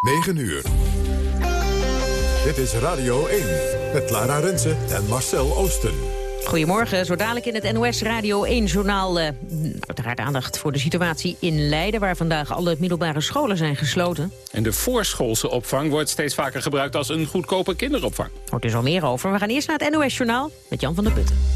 9 uur. Dit is Radio 1 met Lara Rensen en Marcel Oosten. Goedemorgen, zo dadelijk in het NOS Radio 1-journaal. Uh, uiteraard aandacht voor de situatie in Leiden... waar vandaag alle middelbare scholen zijn gesloten. En de voorschoolse opvang wordt steeds vaker gebruikt... als een goedkope kinderopvang. Hoort er zo meer over. We gaan eerst naar het NOS-journaal met Jan van der Putten.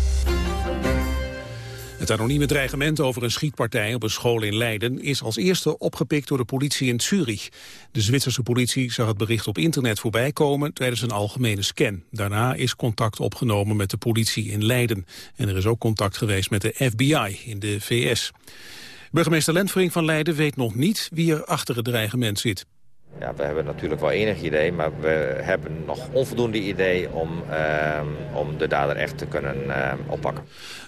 Het anonieme dreigement over een schietpartij op een school in Leiden is als eerste opgepikt door de politie in Zurich. De Zwitserse politie zag het bericht op internet voorbij komen tijdens een algemene scan. Daarna is contact opgenomen met de politie in Leiden. En er is ook contact geweest met de FBI in de VS. Burgemeester Lentvering van Leiden weet nog niet wie er achter het dreigement zit. Ja, we hebben natuurlijk wel enig idee, maar we hebben nog onvoldoende idee om, uh, om de dader echt te kunnen uh, oppakken.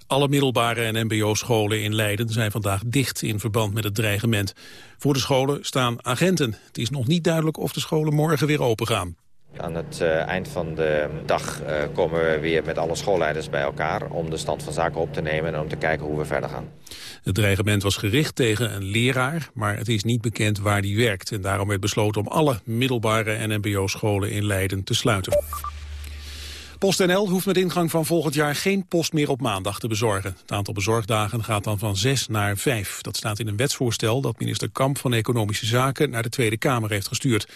Alle middelbare en mbo-scholen in Leiden zijn vandaag dicht in verband met het dreigement. Voor de scholen staan agenten. Het is nog niet duidelijk of de scholen morgen weer open gaan. Aan het uh, eind van de dag uh, komen we weer met alle schoolleiders bij elkaar... om de stand van zaken op te nemen en om te kijken hoe we verder gaan. Het dreigement was gericht tegen een leraar, maar het is niet bekend waar die werkt. En daarom werd besloten om alle middelbare en mbo-scholen in Leiden te sluiten. PostNL hoeft met ingang van volgend jaar geen post meer op maandag te bezorgen. Het aantal bezorgdagen gaat dan van zes naar vijf. Dat staat in een wetsvoorstel dat minister Kamp van Economische Zaken naar de Tweede Kamer heeft gestuurd.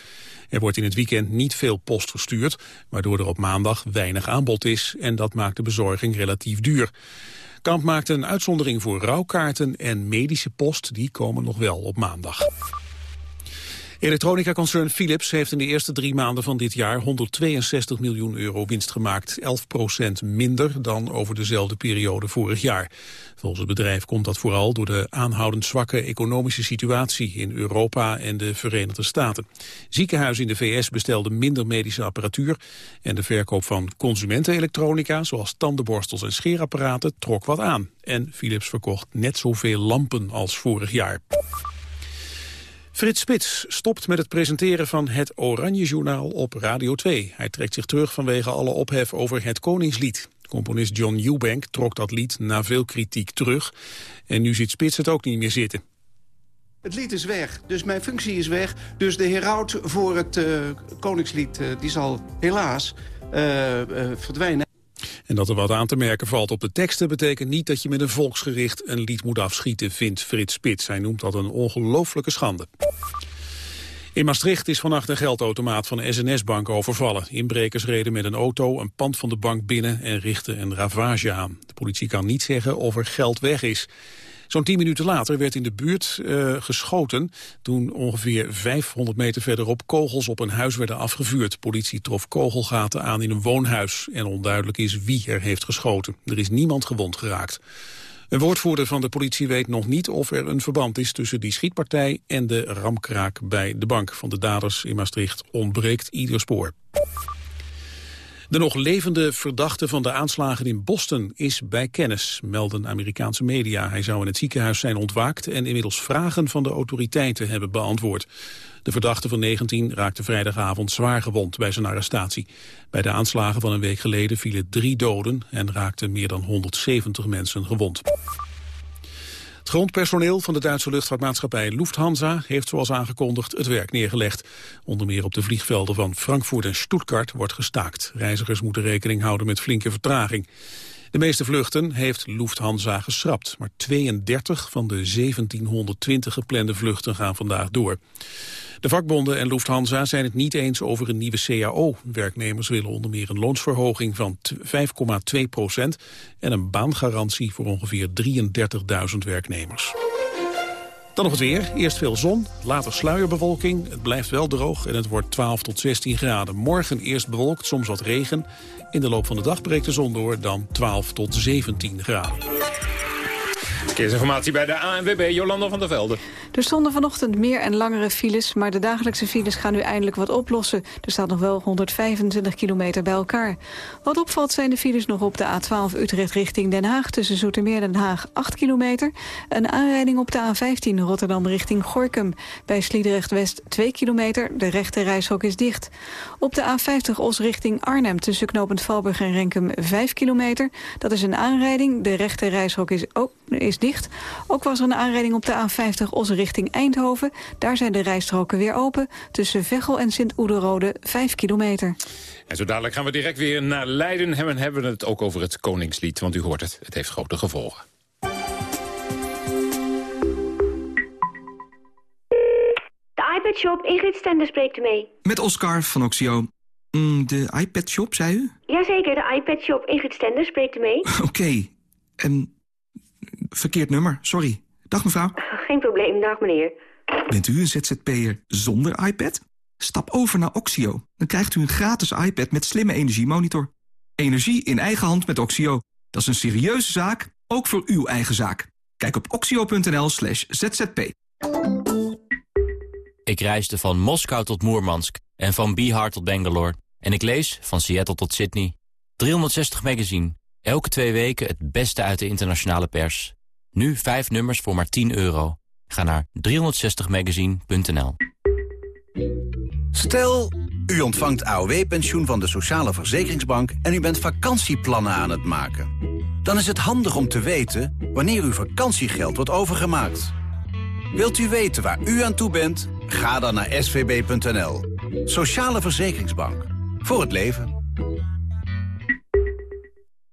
Er wordt in het weekend niet veel post verstuurd, waardoor er op maandag weinig aanbod is en dat maakt de bezorging relatief duur. Kamp maakt een uitzondering voor rouwkaarten en medische post, die komen nog wel op maandag. Elektronica-concern Philips heeft in de eerste drie maanden van dit jaar 162 miljoen euro winst gemaakt. 11 procent minder dan over dezelfde periode vorig jaar. Volgens het bedrijf komt dat vooral door de aanhoudend zwakke economische situatie in Europa en de Verenigde Staten. Ziekenhuizen in de VS bestelden minder medische apparatuur en de verkoop van consumentenelektronica zoals tandenborstels en scheerapparaten trok wat aan. En Philips verkocht net zoveel lampen als vorig jaar. Frits Spits stopt met het presenteren van het Oranje Journaal op Radio 2. Hij trekt zich terug vanwege alle ophef over het Koningslied. Componist John Eubank trok dat lied na veel kritiek terug. En nu ziet Spits het ook niet meer zitten. Het lied is weg, dus mijn functie is weg. Dus de heraut voor het uh, Koningslied uh, die zal helaas uh, verdwijnen. En dat er wat aan te merken valt op de teksten... betekent niet dat je met een volksgericht een lied moet afschieten, vindt Frits Spits. Hij noemt dat een ongelooflijke schande. In Maastricht is vannacht een geldautomaat van de SNS-bank overvallen. Inbrekers reden met een auto een pand van de bank binnen en richtten een ravage aan. De politie kan niet zeggen of er geld weg is. Zo'n tien minuten later werd in de buurt uh, geschoten... toen ongeveer 500 meter verderop kogels op een huis werden afgevuurd. Politie trof kogelgaten aan in een woonhuis... en onduidelijk is wie er heeft geschoten. Er is niemand gewond geraakt. Een woordvoerder van de politie weet nog niet of er een verband is tussen die schietpartij en de ramkraak bij de bank van de daders in Maastricht ontbreekt ieder spoor. De nog levende verdachte van de aanslagen in Boston is bij kennis, melden Amerikaanse media. Hij zou in het ziekenhuis zijn ontwaakt en inmiddels vragen van de autoriteiten hebben beantwoord. De verdachte van 19 raakte vrijdagavond zwaar gewond bij zijn arrestatie. Bij de aanslagen van een week geleden vielen drie doden en raakten meer dan 170 mensen gewond. Het grondpersoneel van de Duitse luchtvaartmaatschappij Lufthansa heeft zoals aangekondigd het werk neergelegd. Onder meer op de vliegvelden van Frankfurt en Stuttgart wordt gestaakt. Reizigers moeten rekening houden met flinke vertraging. De meeste vluchten heeft Lufthansa geschrapt, maar 32 van de 1720 geplande vluchten gaan vandaag door. De vakbonden en Lufthansa zijn het niet eens over een nieuwe CAO. Werknemers willen onder meer een loonsverhoging van 5,2 procent... en een baangarantie voor ongeveer 33.000 werknemers. Dan nog het weer. Eerst veel zon, later sluierbewolking. Het blijft wel droog en het wordt 12 tot 16 graden. Morgen eerst bewolkt, soms wat regen. In de loop van de dag breekt de zon door, dan 12 tot 17 graden. Verkeersinformatie bij de ANWB, Jolanda van der Velde. Er stonden vanochtend meer en langere files, maar de dagelijkse files gaan nu eindelijk wat oplossen. Er staat nog wel 125 kilometer bij elkaar. Wat opvalt zijn de files nog op de A12 Utrecht richting Den Haag... tussen Zoetermeer en Den Haag 8 kilometer. Een aanrijding op de A15 Rotterdam richting Gorkum. Bij Sliedrecht West 2 kilometer, de rechte reishok is dicht. Op de A50 Os richting Arnhem tussen Knopend Valburg en Renkum 5 kilometer. Dat is een aanrijding, de rechte reishok is, ook, is is dicht. Ook was er een aanrijding op de A50 Os richting Eindhoven. Daar zijn de rijstroken weer open. Tussen Veghel en Sint-Oederode 5 kilometer. En zo dadelijk gaan we direct weer naar Leiden. En hebben we het ook over het Koningslied. Want u hoort het, het heeft grote gevolgen. De iPad Shop, Ingrid Stender spreekt u mee. Met Oscar van Oxio. Mm, de iPad Shop, zei u? Jazeker, de iPad Shop, Ingrid Stender spreekt u mee. Oké. En verkeerd nummer, sorry. Dag mevrouw. Geen probleem, dag meneer. Bent u een ZZP'er zonder iPad? Stap over naar Oxio. Dan krijgt u een gratis iPad met slimme energiemonitor. Energie in eigen hand met Oxio. Dat is een serieuze zaak, ook voor uw eigen zaak. Kijk op oxio.nl slash zzp. Ik reisde van Moskou tot Moermansk en van Bihar tot Bangalore. En ik lees van Seattle tot Sydney. 360 magazine. Elke twee weken het beste uit de internationale pers. Nu vijf nummers voor maar 10 euro. Ga naar 360magazine.nl Stel, u ontvangt AOW-pensioen van de Sociale Verzekeringsbank... en u bent vakantieplannen aan het maken. Dan is het handig om te weten wanneer uw vakantiegeld wordt overgemaakt. Wilt u weten waar u aan toe bent? Ga dan naar svb.nl. Sociale Verzekeringsbank. Voor het leven.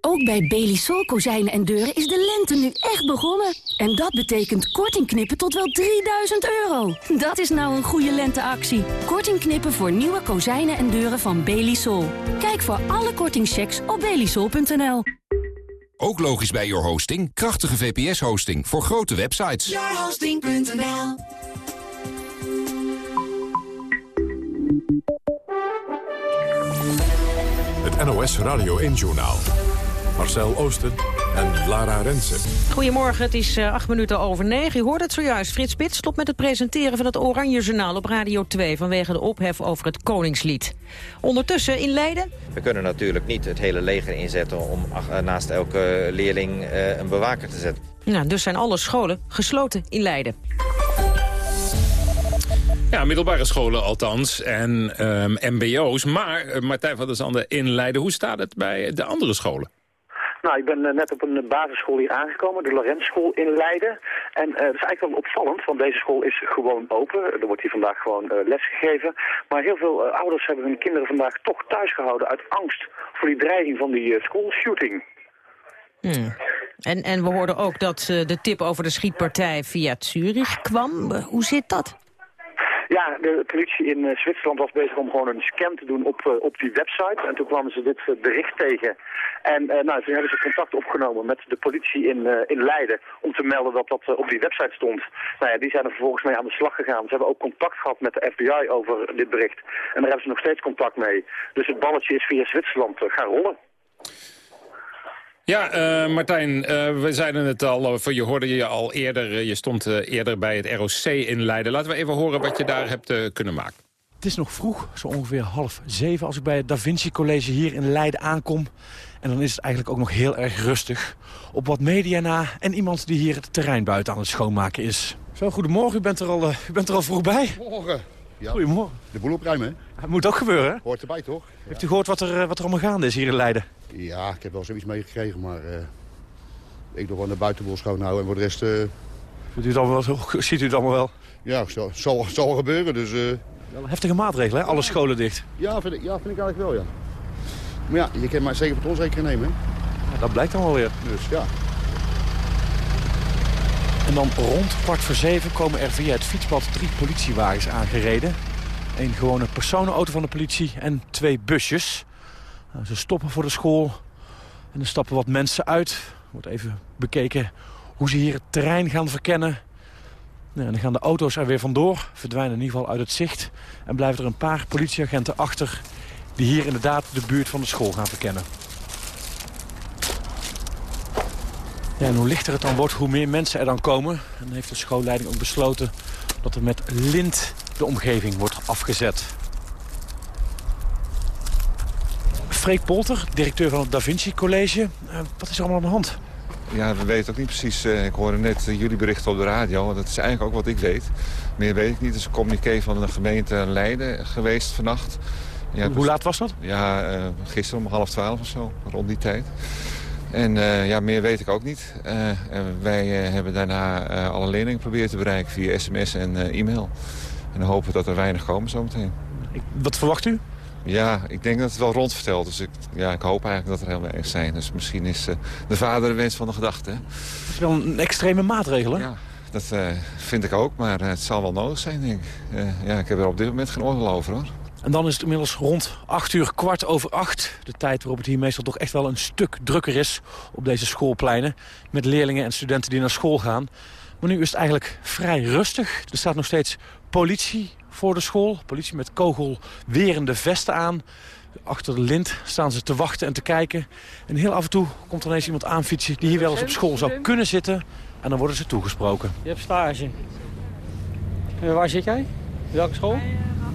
Ook bij Belisol kozijnen en deuren is de lente nu echt begonnen. En dat betekent korting knippen tot wel 3000 euro. Dat is nou een goede lenteactie. Korting knippen voor nieuwe kozijnen en deuren van Belisol. Kijk voor alle kortingchecks op belisol.nl. Ook logisch bij Your Hosting. Krachtige VPS-hosting voor grote websites. Yourhosting.nl Het NOS Radio 1-journaal. Marcel Oosten en Lara Rensen. Goedemorgen, het is uh, acht minuten over negen. U hoort het zojuist. Frits Spits stopt met het presenteren van het Oranje Journaal op Radio 2... vanwege de ophef over het Koningslied. Ondertussen in Leiden... We kunnen natuurlijk niet het hele leger inzetten om ach, naast elke leerling uh, een bewaker te zetten. Nou, dus zijn alle scholen gesloten in Leiden. Ja, middelbare scholen althans en um, mbo's. Maar, uh, Martijn van der Zanden in Leiden, hoe staat het bij de andere scholen? Nou, ik ben uh, net op een basisschool hier aangekomen, de Lorenzschool in Leiden. En uh, dat is eigenlijk wel opvallend, want deze school is gewoon open. Er wordt hier vandaag gewoon uh, les gegeven. Maar heel veel ouders hebben hun kinderen vandaag toch thuis gehouden uit angst voor die dreiging van die schoolshooting. Hmm. En, en we hoorden ook dat de tip over de schietpartij via Zurich kwam. hoe zit dat? Ja, de politie in uh, Zwitserland was bezig om gewoon een scan te doen op, uh, op die website. En toen kwamen ze dit uh, bericht tegen. En nou, toen hebben ze contact opgenomen met de politie in, in Leiden om te melden dat dat op die website stond. Nou ja, die zijn er vervolgens mee aan de slag gegaan. Ze hebben ook contact gehad met de FBI over dit bericht. En daar hebben ze nog steeds contact mee. Dus het balletje is via Zwitserland gaan rollen. Ja, uh, Martijn, uh, we zeiden het al, je hoorde je al eerder, je stond uh, eerder bij het ROC in Leiden. Laten we even horen wat je daar hebt kunnen maken. Het is nog vroeg, zo ongeveer half zeven, als ik bij het Da Vinci College hier in Leiden aankom. En dan is het eigenlijk ook nog heel erg rustig. Op wat media na en iemand die hier het terrein buiten aan het schoonmaken is. Zo, goedemorgen, u bent er al, u bent er al vroeg bij. Morgen. Ja, Goedemorgen. De boel opruimen, hè? Het moet ook gebeuren, hè? Hoort erbij, toch? Ja. Heeft u gehoord wat er, wat er allemaal gaande is hier in Leiden? Ja, ik heb wel zoiets meegekregen, maar uh, ik doe wel de buitenboel schoonhouden en voor de rest... Uh... Ziet, u het allemaal wel, ziet u het allemaal wel? Ja, het zal, zal, gebeuren, dus... Uh... Wel heftige maatregelen, hè? Alle scholen dicht. Ja vind, ik, ja, vind ik eigenlijk wel, ja. Maar ja, je kan maar zeker voor ons rekening nemen, hè? Ja, dat blijkt dan wel weer. Dus ja. En dan rond kwart voor zeven komen er via het fietspad drie politiewagens aangereden. Een gewone personenauto van de politie en twee busjes. Nou, ze stoppen voor de school en er stappen wat mensen uit. wordt even bekeken hoe ze hier het terrein gaan verkennen. Nou, dan gaan de auto's er weer vandoor, verdwijnen in ieder geval uit het zicht. En blijven er een paar politieagenten achter die hier inderdaad de buurt van de school gaan verkennen. Ja, en hoe lichter het dan wordt, hoe meer mensen er dan komen. En heeft de schoolleiding ook besloten dat er met lint de omgeving wordt afgezet. Freek Polter, directeur van het Da Vinci College. Uh, wat is er allemaal aan de hand? Ja, we weten ook niet precies. Uh, ik hoorde net uh, jullie berichten op de radio. Dat is eigenlijk ook wat ik weet. Meer weet ik niet. Het is een communiqué van de gemeente Leiden geweest vannacht. Ja, Hoe laat was dat? Ja, gisteren om half twaalf of zo. Rond die tijd. En ja, meer weet ik ook niet. en wij hebben daarna alle leerlingen proberen te bereiken via sms en e-mail. En dan hopen dat er weinig komen zometeen. Wat verwacht u? Ja, ik denk dat het wel rondvertelt. Dus ik, ja, ik hoop eigenlijk dat er heel weinig zijn. Dus misschien is de vader de wens van de gedachte. Dat is wel een extreme maatregel, hè? Ja, dat vind ik ook. Maar het zal wel nodig zijn, denk ik. ja, ik heb er op dit moment geen oordeel over, hoor. En dan is het inmiddels rond 8 uur, kwart over 8. De tijd waarop het hier meestal toch echt wel een stuk drukker is op deze schoolpleinen. Met leerlingen en studenten die naar school gaan. Maar nu is het eigenlijk vrij rustig. Er staat nog steeds politie voor de school. Politie met kogelwerende vesten aan. Achter de lint staan ze te wachten en te kijken. En heel af en toe komt er ineens iemand aanfietsen... die hier wel eens op school zou kunnen zitten. En dan worden ze toegesproken. Je hebt stage. En waar zit jij? Welke school?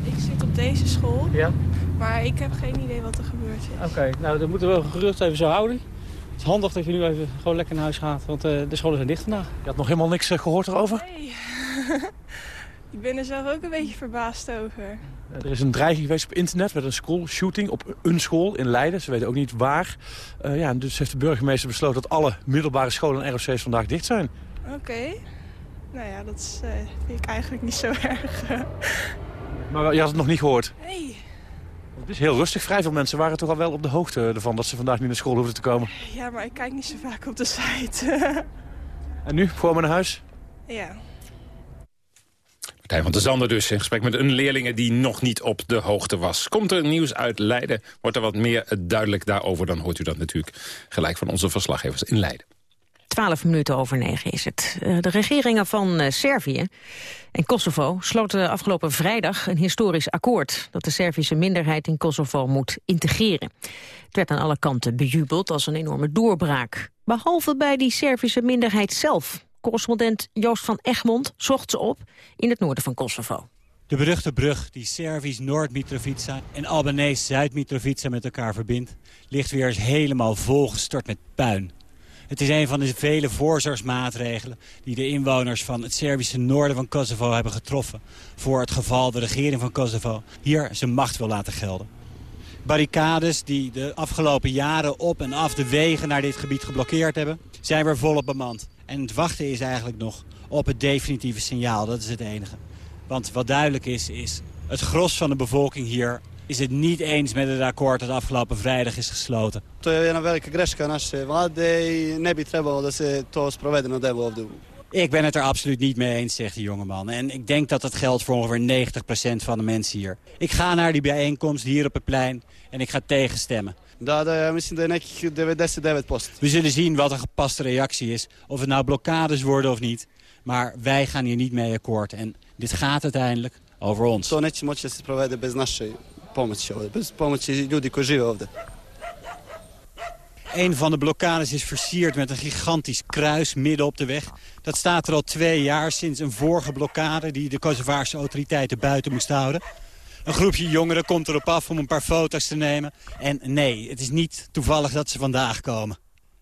Ik zit op deze school. Ja. Maar ik heb geen idee wat er gebeurt. Oké, nou dan moeten we gerust even zo houden. Het is handig dat je nu even gewoon lekker naar huis gaat, want uh, de scholen zijn dicht vandaag. Je had nog helemaal niks uh, gehoord erover? Nee. Ik ben er zelf ook een beetje verbaasd over. Er is een dreiging geweest op internet met een schoolshooting op een school in Leiden. Ze weten ook niet waar. Uh, ja, dus heeft de burgemeester besloten dat alle middelbare scholen en ROC's vandaag dicht zijn. Oké. Nou ja, dat is, uh, vind ik eigenlijk niet zo erg. Maar je had het nog niet gehoord? Nee. Het is heel rustig. Vrij veel mensen waren toch al wel op de hoogte ervan dat ze vandaag niet naar school hoeven te komen. Ja, maar ik kijk niet zo vaak op de site. en nu, voor me naar huis? Ja. Martijn van der Zander dus in gesprek met een leerling die nog niet op de hoogte was. Komt er nieuws uit Leiden, wordt er wat meer duidelijk daarover... dan hoort u dat natuurlijk gelijk van onze verslaggevers in Leiden. Twaalf minuten over negen is het. Eh, de regeringen van eh, Servië en Kosovo sloten afgelopen vrijdag een historisch akkoord... dat de Servische minderheid in Kosovo moet integreren. Het werd aan alle kanten bejubeld als een enorme doorbraak. Behalve bij die Servische minderheid zelf. Correspondent Joost van Egmond zocht ze op in het noorden van Kosovo. De beruchte brug die Servisch Noord-Mitrovica en Albanese Zuid-Mitrovica met elkaar verbindt... ligt weer eens helemaal volgestort met puin. Het is een van de vele voorzorgsmaatregelen die de inwoners van het Servische noorden van Kosovo hebben getroffen... voor het geval de regering van Kosovo hier zijn macht wil laten gelden. Barricades die de afgelopen jaren op en af de wegen naar dit gebied geblokkeerd hebben... zijn weer volop bemand. En het wachten is eigenlijk nog op het definitieve signaal. Dat is het enige. Want wat duidelijk is, is het gros van de bevolking hier is het niet eens met het akkoord dat afgelopen vrijdag is gesloten. To je jedna velika greška naše vlade i ne bi trebalo da se to ovdje. Ik ben het er absoluut niet mee eens, zegt de jongeman. En ik denk dat dat geldt voor ongeveer 90% van de mensen hier. Ik ga naar die bijeenkomst hier op het plein en ik ga tegenstemmen. Da, da, ja mislim da je nekih 99%. We zullen zien wat een gepaste reactie is. Of het nou blokkades worden of niet. Maar wij gaan hier niet mee akkoord. En dit gaat uiteindelijk over ons. To neće moći da se provede bez naše pomoći ovdje. Bez pomoći ljudi. Een van de blokkades is versierd met een gigantisch kruis midden op de weg. Dat staat er al twee jaar sinds een vorige blokkade... die de Kosovaarse autoriteiten buiten moesten houden. Een groepje jongeren komt erop af om een paar foto's te nemen. En nee, het is niet toevallig dat ze vandaag komen.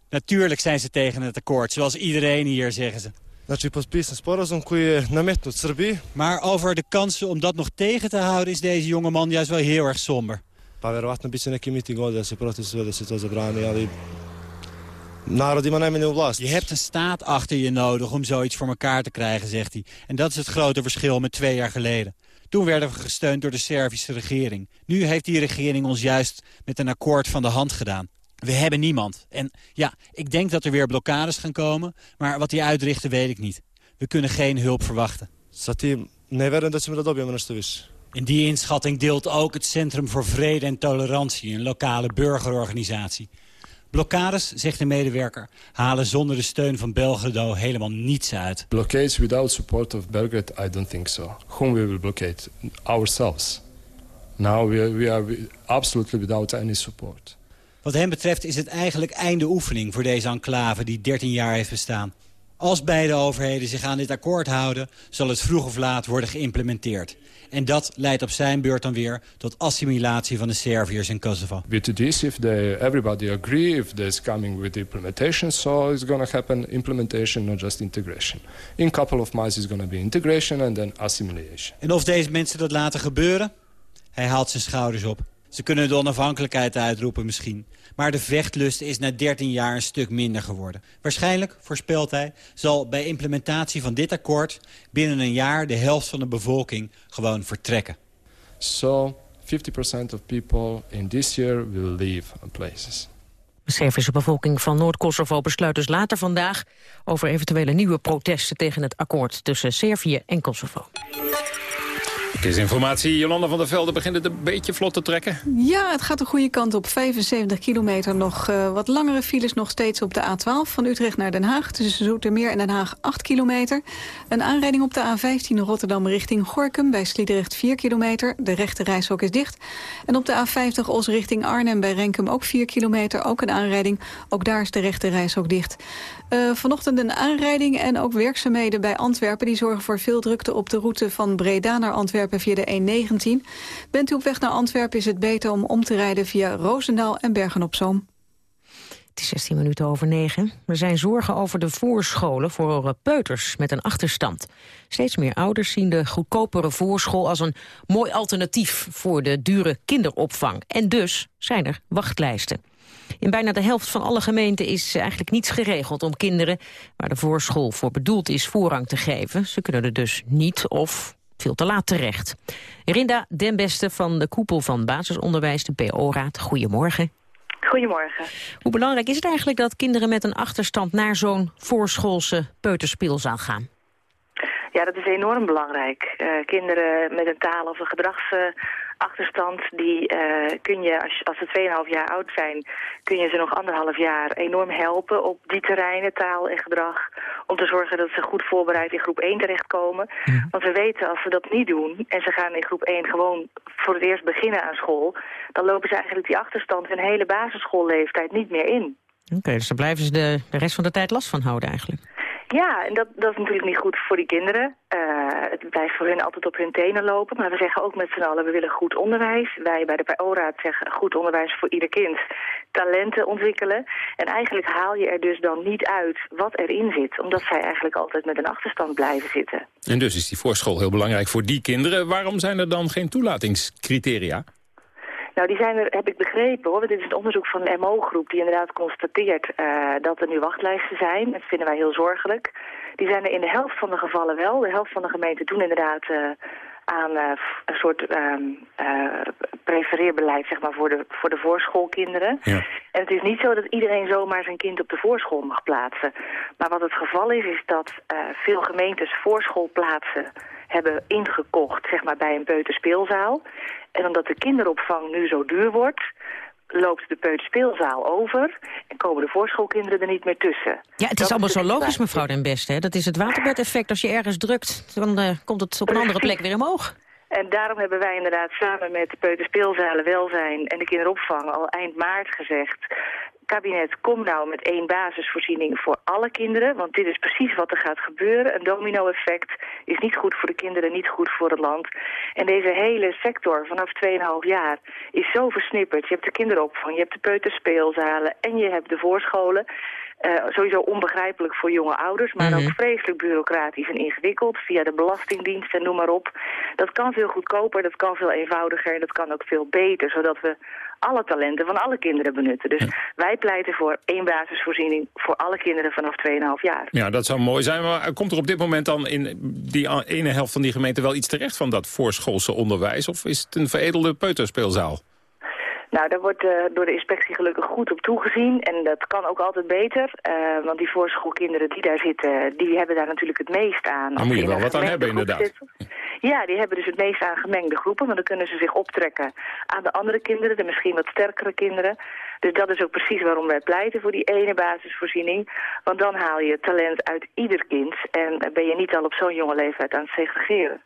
Natuurlijk zijn ze tegen het akkoord, zoals iedereen hier, zeggen ze. Znači, potpisan sporazum koji je nametnut Srbiji. Maar over de kansen om dat nog tegen te houden is deze jongeman juist wel heel erg somber. Pa verovatno bit će neki miting ovdje da se protest da se to zabrani, ali narod ima najmanje vlast. Je hebt een staat achter je nodig om zoiets voor elkaar te krijgen, zegt hij. En dat is het grote verschil met twee jaar geleden. Toen werden we gesteund door de Servische regering. Nu heeft die regering ons juist met een akkoord van de hand gedaan. We hebben niemand. En ja, ik denk dat er weer blokkades gaan komen. Maar wat die uitrichten weet ik niet. We kunnen geen hulp verwachten. In die inschatting deelt ook het Centrum voor Vrede en Tolerantie... een lokale burgerorganisatie. Blokkades, zegt de medewerker, halen zonder de steun van Belgrado helemaal niets uit. Blockades without support of Belgrade, I don't think so. Whom we will blockade? Ourselves. Now we, we are absolutely without any support. Wat hem betreft is het eigenlijk einde oefening voor deze enclave die 13 jaar heeft bestaan. Als beide overheden zich aan dit akkoord houden, zal het vroeg of laat worden geïmplementeerd. En dat leidt op zijn beurt dan weer tot assimilatie van de Serviërs in Kosovo. With this, if they, everybody agree, if there's coming with implementation, so it's going to happen implementation, not just integration. In a couple of months it's going to be integration and then assimilation. En of deze mensen dat laten gebeuren? Hij haalt zijn schouders op. Ze kunnen de onafhankelijkheid uitroepen misschien. Maar de vechtlust is na 13 jaar een stuk minder geworden. Waarschijnlijk, voorspelt hij, zal bij implementatie van dit akkoord... binnen een jaar de helft van de bevolking gewoon vertrekken. So 50% of people in this year will leave places. De Servische bevolking van Noord-Kosovo besluit dus later vandaag... over eventuele nieuwe protesten tegen het akkoord tussen Servië en Kosovo. Verkeersinformatie, Jolanda van der Velde begint het een beetje vlot te trekken. Ja, het gaat de goede kant op. 75 kilometer, nog uh, wat langere files nog steeds op de A12 van Utrecht naar Den Haag. Tussen Zoetermeer en Den Haag 8 kilometer. Een aanrijding op de A15 Rotterdam richting Gorkum bij Sliedrecht 4 kilometer. De rechte reishok is dicht. En op de A50 Os richting Arnhem bij Renkum ook 4 kilometer. Ook een aanrijding. Ook daar is de rechte reishok dicht. Uh, vanochtend een aanrijding en ook werkzaamheden bij Antwerpen. Die zorgen voor veel drukte op de route van Breda naar Antwerpen via de E19. Bent u op weg naar Antwerpen is het beter om om te rijden via Roosendaal en Bergen-op-Zoom. Het is 16 minuten over 9. Er zijn zorgen over de voorscholen voor peuters met een achterstand. Steeds meer ouders zien de goedkopere voorschool als een mooi alternatief voor de dure kinderopvang. En dus zijn er wachtlijsten. In bijna de helft van alle gemeenten is eigenlijk niets geregeld om kinderen waar de voorschool voor bedoeld is voorrang te geven. Ze kunnen er dus niet of veel te laat terecht. Rinda Den Beste van de koepel van basisonderwijs, de PO-raad. Goedemorgen. Goedemorgen. Hoe belangrijk is het eigenlijk dat kinderen met een achterstand naar zo'n voorschoolse peuterspeelzaal gaan? Ja, dat is enorm belangrijk. Uh, kinderen met een taal- of een gedragsachterstand, die uh, kun je, als, als ze 2,5 jaar oud zijn, kun je ze nog anderhalf jaar enorm helpen op die terreinen, taal en gedrag, om te zorgen dat ze goed voorbereid in groep 1 terechtkomen. Ja. Want we weten, als ze dat niet doen en ze gaan in groep 1 gewoon voor het eerst beginnen aan school, dan lopen ze eigenlijk die achterstand hun hele basisschoolleeftijd niet meer in. Oké, okay, dus daar blijven ze de, de rest van de tijd last van houden eigenlijk. Ja, en dat, dat is natuurlijk niet goed voor die kinderen. Uh, het blijft voor hun altijd op hun tenen lopen. Maar we zeggen ook met z'n allen, we willen goed onderwijs. Wij bij de PO-raad zeggen goed onderwijs voor ieder kind. Talenten ontwikkelen. En eigenlijk haal je er dus dan niet uit wat erin zit. Omdat zij eigenlijk altijd met een achterstand blijven zitten. En dus is die voorschool heel belangrijk voor die kinderen. Waarom zijn er dan geen toelatingscriteria? Nou, die zijn er, heb ik begrepen hoor. Dit is een onderzoek van de MO-groep die inderdaad constateert uh, dat er nu wachtlijsten zijn. Dat vinden wij heel zorgelijk. Die zijn er in de helft van de gevallen wel. De helft van de gemeenten doen inderdaad uh, aan uh, een soort prefereerbeleid zeg maar, voor, de, voor de voorschoolkinderen. Ja. En het is niet zo dat iedereen zomaar zijn kind op de voorschool mag plaatsen. Maar wat het geval is, is dat veel gemeentes voorschoolplaatsen hebben ingekocht zeg maar, bij een peuterspeelzaal. En omdat de kinderopvang nu zo duur wordt loopt de peuterspeelzaal over en komen de voorschoolkinderen er niet meer tussen. Ja, het is dat allemaal is zo logisch, mevrouw Den Beste. Dat is het waterbedeffect. Als je ergens drukt, dan uh, komt het op een andere plek weer omhoog. En daarom hebben wij inderdaad samen met de peuterspeelzalen welzijn en de kinderopvang al eind maart gezegd kabinet, kom nou met één basisvoorziening voor alle kinderen. Want dit is precies wat er gaat gebeuren. Een domino-effect is niet goed voor de kinderen, niet goed voor het land. En deze hele sector vanaf 2,5 jaar is zo versnipperd. Je hebt de kinderopvang, je hebt de peuterspeelzalen en je hebt de voorscholen. Uh, sowieso onbegrijpelijk voor jonge ouders, maar mm -hmm. ook vreselijk bureaucratisch en ingewikkeld via de belastingdienst en noem maar op. Dat kan veel goedkoper, dat kan veel eenvoudiger en dat kan ook veel beter, zodat we alle talenten van alle kinderen benutten. Dus ja. wij pleiten voor één basisvoorziening voor alle kinderen vanaf 2,5 jaar. Ja, dat zou mooi zijn, maar komt er op dit moment dan in die ene helft van die gemeente wel iets terecht van dat voorschoolse onderwijs? Of is het een veredelde peuterspeelzaal? Nou, daar wordt uh, door de inspectie gelukkig goed op toegezien. En dat kan ook altijd beter. Uh, want die voorschoolkinderen die daar zitten, die hebben daar natuurlijk het meest aan. Daar moet je wel wat aan hebben, inderdaad. Zitten. Ja, die hebben dus het meest aan gemengde groepen. Want dan kunnen ze zich optrekken aan de andere kinderen, de misschien wat sterkere kinderen. Dus dat is ook precies waarom wij pleiten voor die ene basisvoorziening. Want dan haal je talent uit ieder kind. En ben je niet al op zo'n jonge leeftijd aan het segregeren.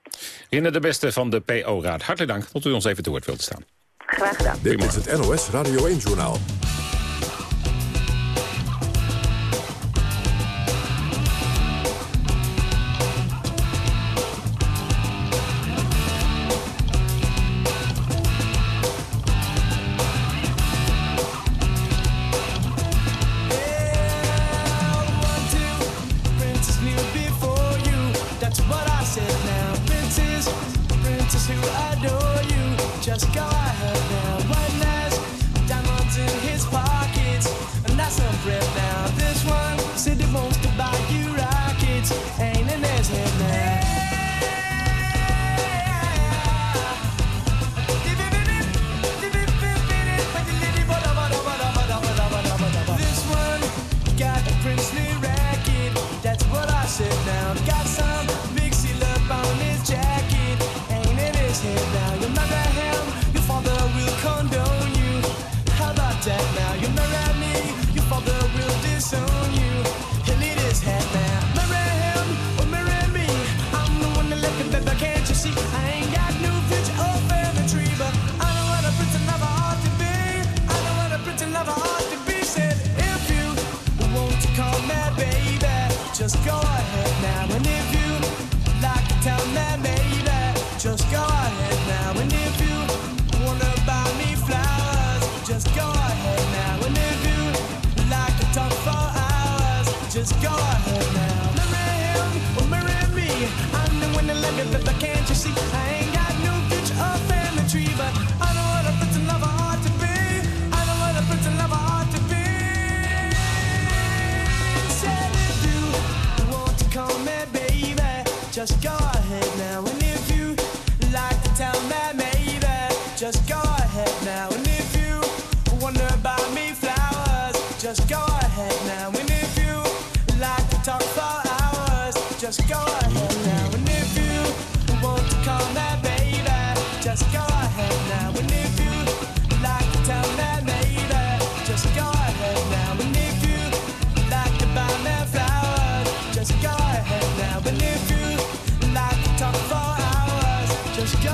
Rinne de beste van de PO-raad. Hartelijk dank dat u ons even te woord wilt staan. Graag gedaan. Dit is het NOS Radio 1-journaal.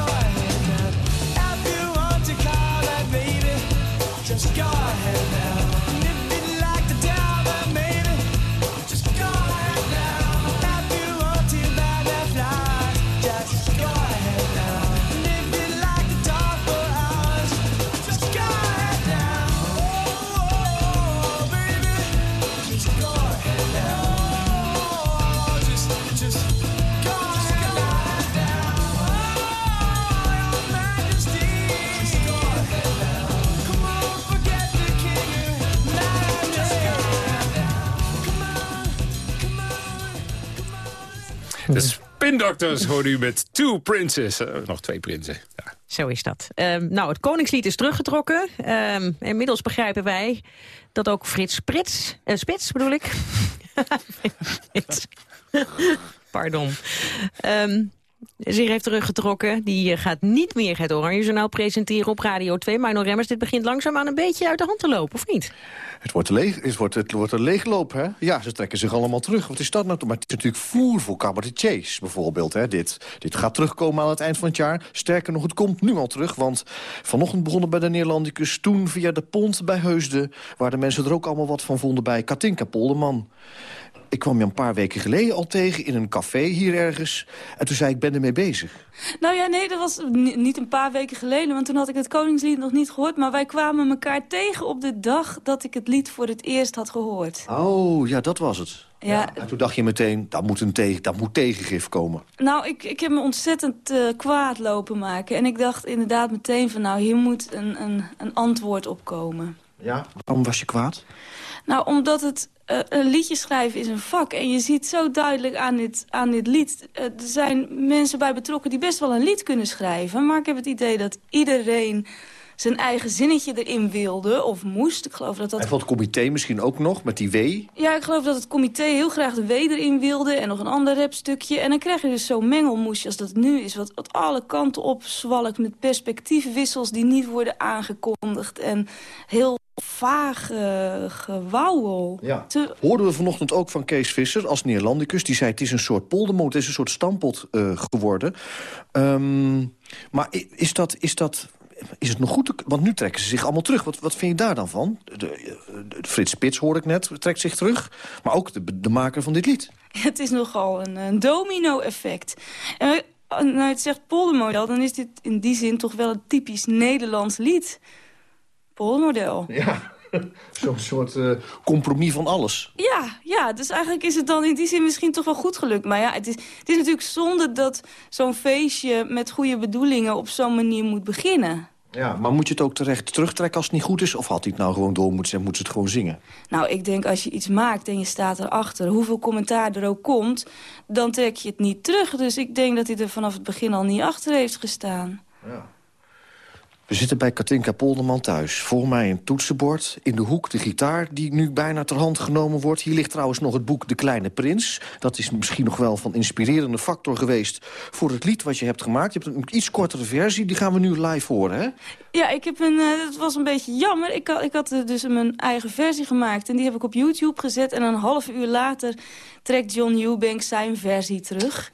De Spin Doctors hoorde u met Two Princes. Uh, nog twee prinsen. Ja. Zo is dat. Um, nou, het Koningslied is teruggetrokken. Um, inmiddels begrijpen wij dat ook Frits Sprits, uh, Spits bedoel ik. Pardon. Um, zich heeft teruggetrokken. Die gaat niet meer het Oranje Journaal presenteren op Radio 2. Maar no Remmers, dit begint langzaam aan een beetje uit de hand te lopen, of niet? Het wordt, leeg, het wordt, het wordt een leegloop, hè? Ja, ze trekken zich allemaal terug. Wat is dat nou? Maar het is natuurlijk voer voor cabaretiers, bijvoorbeeld. Hè? Dit, dit gaat terugkomen aan het eind van het jaar. Sterker nog, het komt nu al terug. Want vanochtend begonnen bij de Neerlandicus... toen via de pont bij Heusden... waar de mensen er ook allemaal wat van vonden bij Katinka Polderman. Ik kwam je een paar weken geleden al tegen in een café hier ergens. En toen zei ik, ben ermee bezig. Nou ja, nee, dat was niet een paar weken geleden. Want toen had ik het Koningslied nog niet gehoord. Maar wij kwamen elkaar tegen op de dag dat ik het lied voor het eerst had gehoord. Oh, ja, dat was het. Ja. En toen dacht je meteen, dat moet, een tegen, dat moet tegengif komen. Nou, ik, ik heb me ontzettend uh, kwaad lopen maken. En ik dacht inderdaad meteen van, nou, hier moet een, een, een antwoord op komen. Ja, waarom was je kwaad? Nou, omdat het uh, een liedje schrijven is een vak. En je ziet zo duidelijk aan dit, aan dit lied... Uh, er zijn mensen bij betrokken die best wel een lied kunnen schrijven. Maar ik heb het idee dat iedereen zijn eigen zinnetje erin wilde of moest. Ik geloof dat dat... En van het comité misschien ook nog, met die W. Ja, ik geloof dat het comité heel graag de W erin wilde... en nog een ander rapstukje. En dan krijg je dus zo'n mengelmoesje als dat nu is... wat, wat alle kanten op zwalkt met perspectiefwissels... die niet worden aangekondigd en heel vaag uh, gewauwel. Ja. Hoorden we vanochtend ook van Kees Visser als Neerlandicus. Die zei het is een soort poldermoot, het is een soort stampot uh, geworden. Um, maar is dat, is dat is het nog goed? Te, want nu trekken ze zich allemaal terug. Wat, wat vind je daar dan van? De, de, Frits Spits hoorde ik net, trekt zich terug. Maar ook de, de maker van dit lied. Het is nogal een, een domino-effect. En nou, het zegt poldermodel, dan is dit in die zin toch wel een typisch Nederlands lied. Poldermodel. Ja, zo'n soort uh, compromis van alles. Ja, ja, dus eigenlijk is het dan in die zin misschien toch wel goed gelukt. Maar ja, het is, het is natuurlijk zonde dat zo'n feestje met goede bedoelingen op zo'n manier moet beginnen. Ja, maar moet je het ook terecht terugtrekken als het niet goed is? Of had hij het nou gewoon door moeten zetten, moet ze het gewoon zingen? Nou, ik denk als je iets maakt en je staat erachter... hoeveel commentaar er ook komt, dan trek je het niet terug. Dus ik denk dat hij er vanaf het begin al niet achter heeft gestaan. Ja. We zitten bij Katinka Polderman thuis. Voor mij een toetsenbord. In de hoek de gitaar die nu bijna ter hand genomen wordt. Hier ligt trouwens nog het boek De Kleine Prins. Dat is misschien nog wel van inspirerende factor geweest... voor het lied wat je hebt gemaakt. Je hebt een iets kortere versie, die gaan we nu live horen, hè? Ja, ik heb een, uh, het was een beetje jammer. Ik had, ik had dus mijn eigen versie gemaakt. En die heb ik op YouTube gezet. En een half uur later trekt John Eubanks zijn versie terug...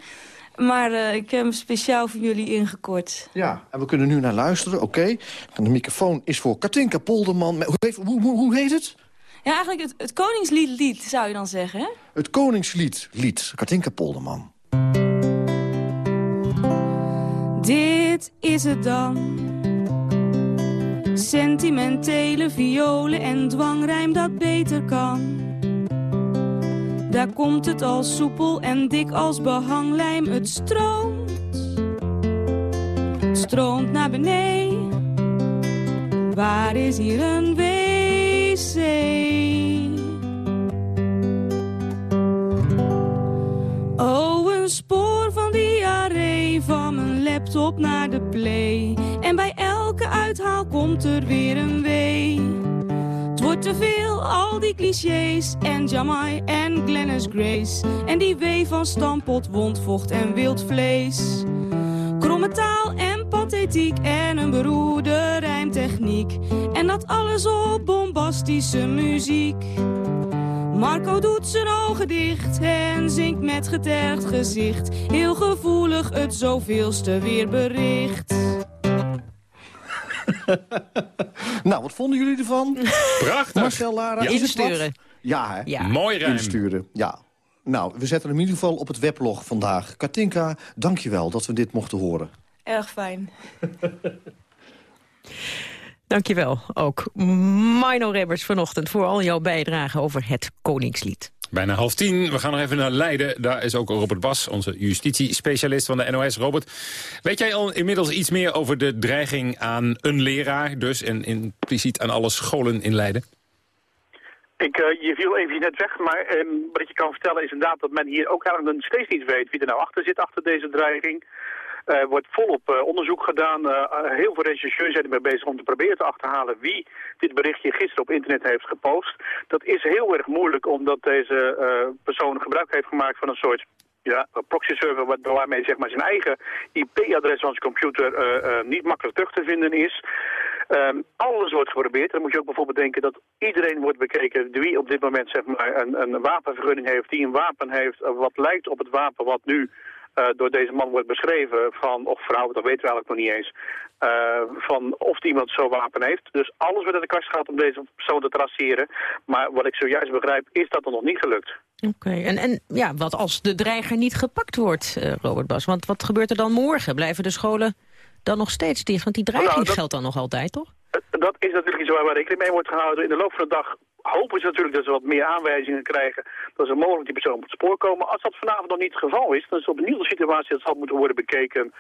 Maar uh, ik heb hem speciaal voor jullie ingekort. Ja, en we kunnen nu naar luisteren, oké. Okay. De microfoon is voor Katinka Polderman. Hoe heet, hoe, hoe, hoe heet het? Ja, eigenlijk het, het Koningslied lied, zou je dan zeggen, hè? Het Koningslied lied, Katinka Polderman. Dit is het dan. Sentimentele violen en dwangrijm dat beter kan. Daar komt het als soepel en dik als behanglijm. Het stroomt, stroomt naar beneden. Waar is hier een wc? Oh, een spoor van diarree van mijn laptop naar de play. En bij elke uithaal komt er weer een wee. Wordt te veel, al die clichés. En Jamai en Glennis Grace. En die wee van stampot, wondvocht en wild vlees. Kromme taal en pathetiek en een beroerde rijmtechniek. En dat alles op bombastische muziek. Marco doet zijn ogen dicht en zingt met getergd gezicht. Heel gevoelig het zoveelste weer bericht. nou, wat vonden jullie ervan? Prachtig. Marcel, Lara, ja. is Insturen. Ja, hè? Ja. Mooi ruim. Insturen, ja. Nou, we zetten hem in ieder geval op het weblog vandaag. Katinka, dank je wel dat we dit mochten horen. Erg fijn. Dankjewel ook, Mino Rebbers vanochtend... voor al jouw bijdrage over het Koningslied. Bijna half tien. We gaan nog even naar Leiden. Daar is ook Robert Bas, onze justitiespecialist van de NOS. Robert, weet jij al inmiddels iets meer over de dreiging aan een leraar... dus en impliciet aan alle scholen in Leiden? Ik, uh, je viel even net weg, maar um, wat ik je kan vertellen is inderdaad dat men hier ook eigenlijk steeds niet weet wie er nou achter zit, achter deze dreiging. Uh, wordt volop uh, onderzoek gedaan. Uh, heel veel rechercheurs zijn ermee bezig om te proberen te achterhalen wie dit berichtje gisteren op internet heeft gepost. Dat is heel erg moeilijk omdat deze persoon gebruik heeft gemaakt van een soort ja, proxy server waarmee zeg maar, zijn eigen IP-adres van zijn computer niet makkelijk terug te vinden is. Um, alles wordt geprobeerd. Dan moet je ook bijvoorbeeld denken dat iedereen wordt bekeken wie op dit moment zeg maar, een, een wapenvergunning heeft, die een wapen heeft wat lijkt op het wapen wat nu door deze man wordt beschreven van, of vrouw, dat weten we eigenlijk nog niet eens, uh, van of iemand zo'n wapen heeft. Dus alles wordt in de kast gaat om deze persoon te traceren. Maar wat ik zojuist begrijp, is dat er nog niet gelukt. Oké, okay. en, en ja, wat als de dreiger niet gepakt wordt, uh, Robert Bas? Want wat gebeurt er dan morgen? Blijven de scholen dan nog steeds dicht? Want die dreiging nou, dat, geldt dan nog altijd, toch? Dat is natuurlijk iets waar rekening mee wordt gehouden. In de loop van de dag hopen ze natuurlijk dat ze wat meer aanwijzingen krijgen dat ze mogelijk die persoon op het spoor komen. Als dat vanavond nog niet het geval is, dan is het opnieuw de situatie dat zal moeten worden bekeken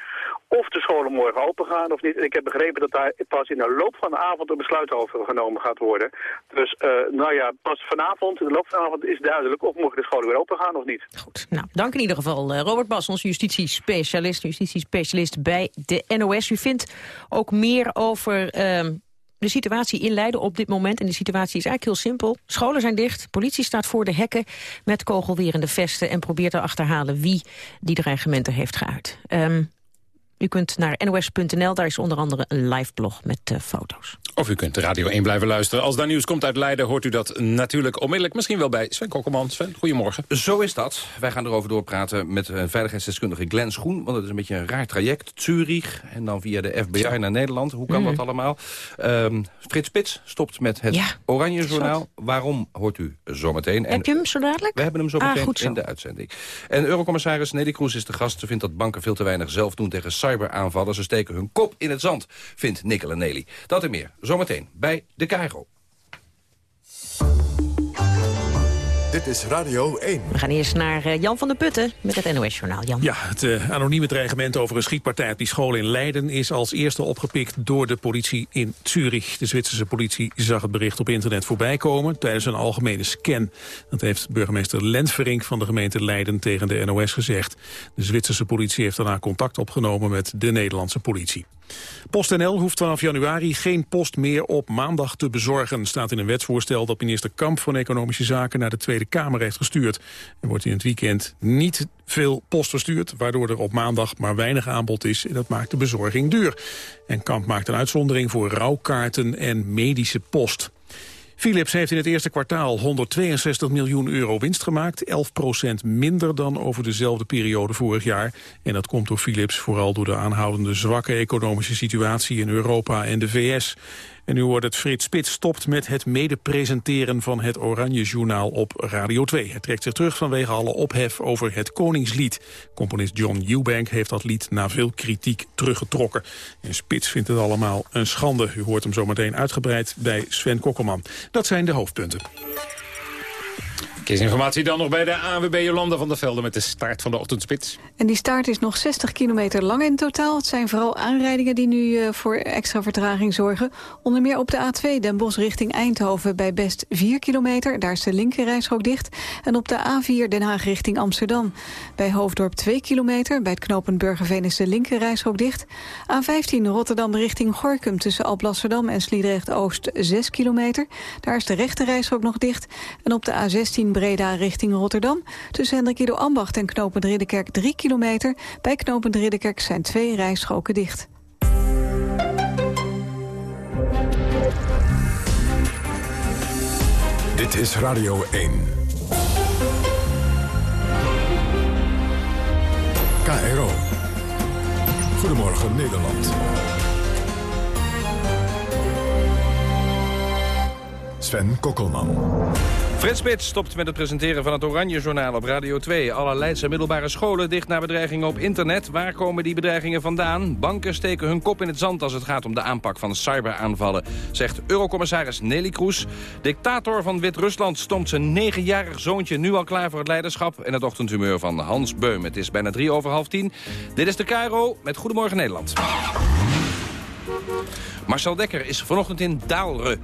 of de scholen morgen open gaan of niet. En ik heb begrepen dat daar pas in de loop van de avond een besluit over genomen gaat worden. Dus uh, nou ja, pas vanavond, in de loop van de avond is duidelijk of morgen de scholen weer open gaan of niet. Goed, nou, dank in ieder geval uh, Robert Bas, onze justitiespecialist, justitiespecialist bij de NOS. U vindt ook meer over uh, de situatie in Leiden op dit moment. En de situatie is eigenlijk heel simpel. Scholen zijn dicht, politie staat voor de hekken met kogelwerende vesten... en probeert te achterhalen wie die dreigementen heeft geuit. Um, u kunt naar nos.nl, daar is onder andere een live blog met uh, foto's. Of u kunt Radio 1 blijven luisteren. Als daar nieuws komt uit Leiden, hoort u dat natuurlijk onmiddellijk. Misschien wel bij Sven Kokkelman. Sven, goedemorgen. Zo is dat. Wij gaan erover doorpraten met uh, veiligheidsdeskundige Glenn Schoen. Want het is een beetje een raar traject. Zurich en dan via de FBI naar Nederland. Hoe kan Mhm. dat allemaal? Um, Frits Spits stopt met het Ja, Oranje Journaal. Waarom hoort u zometeen? En Heb je hem zo dadelijk? we hebben hem zo Ah, meteen zo. in de uitzending. En Eurocommissaris Nelly Kroes is de gast. Ze vindt dat banken veel te weinig zelf doen tegen cyberaanvallen. Ze steken hun kop in het zand, vindt Nikkel en Nelly. Dat en meer, zometeen bij de Cairo. Dit is Radio 1. We gaan eerst naar eh, Jan van der Putten met het NOS-journaal. Jan. Ja, het eh, anonieme dreigement over een schietpartij op die school in Leiden... is als eerste opgepikt door de politie in Zurich. De Zwitserse politie zag het bericht op internet voorbij komen... tijdens een algemene scan. Dat heeft burgemeester Lentverink van de gemeente Leiden tegen de NOS gezegd. De Zwitserse politie heeft daarna contact opgenomen met de Nederlandse politie. PostNL hoeft vanaf januari geen post meer op maandag te bezorgen. staat in een wetsvoorstel dat minister Kamp van Economische Zaken naar de Tweede Kamer heeft gestuurd. Er wordt in het weekend niet veel post verstuurd, waardoor er op maandag maar weinig aanbod is. En dat maakt de bezorging duur. En Kamp maakt een uitzondering voor rouwkaarten en medische post. Philips heeft in het eerste kwartaal 162 miljoen euro winst gemaakt. 11% minder dan over dezelfde periode vorig jaar. En dat komt door Philips vooral door de aanhoudende zwakke economische situatie in Europa en de VS. En nu wordt het Frits Spits stopt met het mede-presenteren van het Oranje Journaal op Radio 2. Hij trekt zich terug vanwege alle ophef over het Koningslied. Componist John Eubank heeft dat lied na veel kritiek teruggetrokken. En Spits vindt het allemaal een schande. U hoort hem zometeen uitgebreid bij Sven Kokkelman. Dat zijn de hoofdpunten. Verkeersinformatie dan nog bij de ANWB Jolanda van der Velde... met de start van de ochtendspits. En die staart is nog 60 kilometer lang in totaal. Het zijn vooral aanrijdingen die nu uh, voor extra vertraging zorgen. Onder meer op de A2 Den Bosch richting Eindhoven bij Best 4 kilometer. Daar is de linkerrijstrook dicht. En op de A4 Den Haag richting Amsterdam. Bij Hoofddorp 2 kilometer. Bij het knooppunt Burgerveen is de linkerrijstrook dicht. A15 Rotterdam richting Gorkum tussen Alblasserdam en Sliedrecht-Oost 6 kilometer. Daar is de rechterrijstrook nog dicht. En op de A16 Breda richting Rotterdam. Tussen Hendrik Ambacht en knooppunt Ridderkerk 3 kilometer. Bij knooppunt Ridderkerk zijn twee rijstroken dicht. Dit is Radio 1. KRO. Goedemorgen Nederland. Sven Kokkelman. Frits Spits stopt met het presenteren van het Oranje Journaal op Radio 2. Alle Leidse middelbare scholen dicht naar bedreigingen op internet. Waar komen die bedreigingen vandaan? Banken steken hun kop in het zand als het gaat om de aanpak van cyberaanvallen, zegt Eurocommissaris Nelly Kroes. Dictator van Wit-Rusland stond zijn negenjarig zoontje nu al klaar voor het leiderschap. En het ochtendhumeur van Hans Beum. Het is bijna drie over half tien. Dit is de Cairo met Goedemorgen Nederland. Marcel Dekker is vanochtend in Daalre.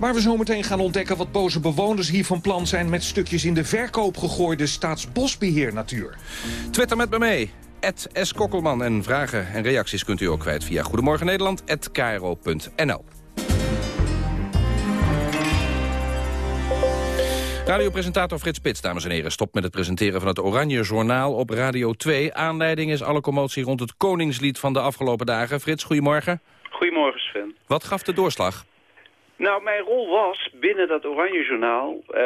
Waar we zometeen gaan ontdekken wat boze bewoners hier van plan zijn... met stukjes in de verkoop gegooide staatsbosbeheer natuur. Twitter met me mee. S. Kokkelman. En vragen en reacties kunt u ook kwijt via Goedemorgen Nederland. Radiopresentator Frits Spits, dames en heren, stopt met het presenteren van het Oranje Journaal op Radio 2. Aanleiding is alle commotie rond het Koningslied van de afgelopen dagen. Frits, goedemorgen. Goedemorgen Sven. Wat gaf de doorslag? Nou, mijn rol was binnen dat Oranje Journaal uh,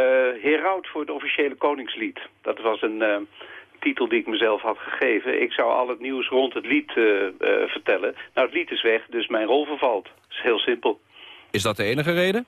heraut voor het officiële Koningslied. Dat was een uh, titel die ik mezelf had gegeven. Ik zou al het nieuws rond het lied uh, vertellen. Nou, het lied is weg, dus mijn rol vervalt. Dat is heel simpel. Is dat de enige reden?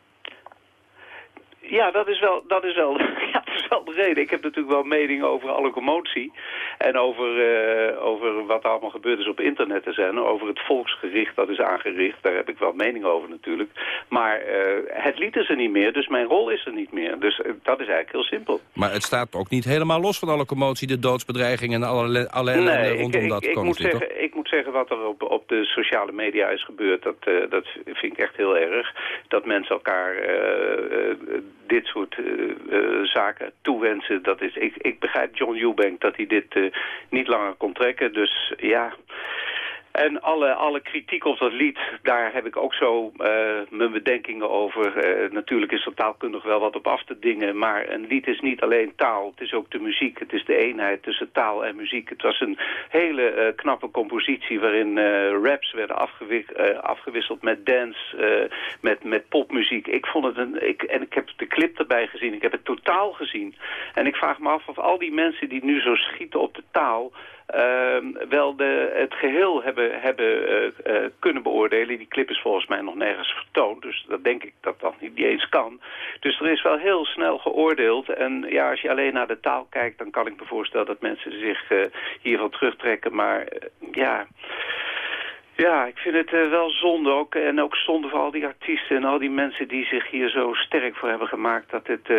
Ja, dat is wel, dat is wel, ja, dat is wel bepaalde reden. Ik heb natuurlijk wel meningen over alle commotie. En over, eh, over wat er allemaal gebeurd is op internet en zijn. Over het volksgericht dat is aangericht. Daar heb ik wel mening over natuurlijk. Maar eh, het lied is er niet meer, dus mijn rol is er niet meer. Dus eh, dat is eigenlijk heel simpel. Maar het staat ook niet helemaal los van alle commotie, de doodsbedreiging en alle, ellende Nee, rondom ik, dat ik, ik, moet toch? zeggen, ik moet zeggen wat er op, op de sociale media is gebeurd, dat, dat vind ik echt heel erg. Dat mensen elkaar dit soort zaken toewensen. Dat is, ik, ik begrijp John Eubank dat hij dit niet langer kon trekken. Dus ja... En alle, alle kritiek op dat lied, daar heb ik ook zo eh, mijn bedenkingen over. Eh, natuurlijk is er taalkundig wel wat op af te dingen, maar een lied is niet alleen taal. Het is ook de muziek, het is de eenheid tussen taal en muziek. Het was een hele eh, knappe compositie waarin raps werden afgewi- afgewisseld met dance, met, met popmuziek. Ik vond het een... Ik, en ik heb de clip erbij gezien, ik heb het totaal gezien. En ik vraag me af of al die mensen die nu zo schieten op de taal... Ehm, wel de, het geheel hebben, hebben eh, eh, kunnen beoordelen. Die clip is volgens mij nog nergens vertoond, dus dat denk ik dat dat niet eens kan. Dus er is wel heel snel geoordeeld. En ja, als je alleen naar de taal kijkt, dan kan ik me voorstellen dat mensen zich eh, hiervan terugtrekken. Maar ja... Ja, ik vind het eh, wel zonde ook. En ook zonde voor al die artiesten en al die mensen die zich hier zo sterk voor hebben gemaakt. Dat het eh,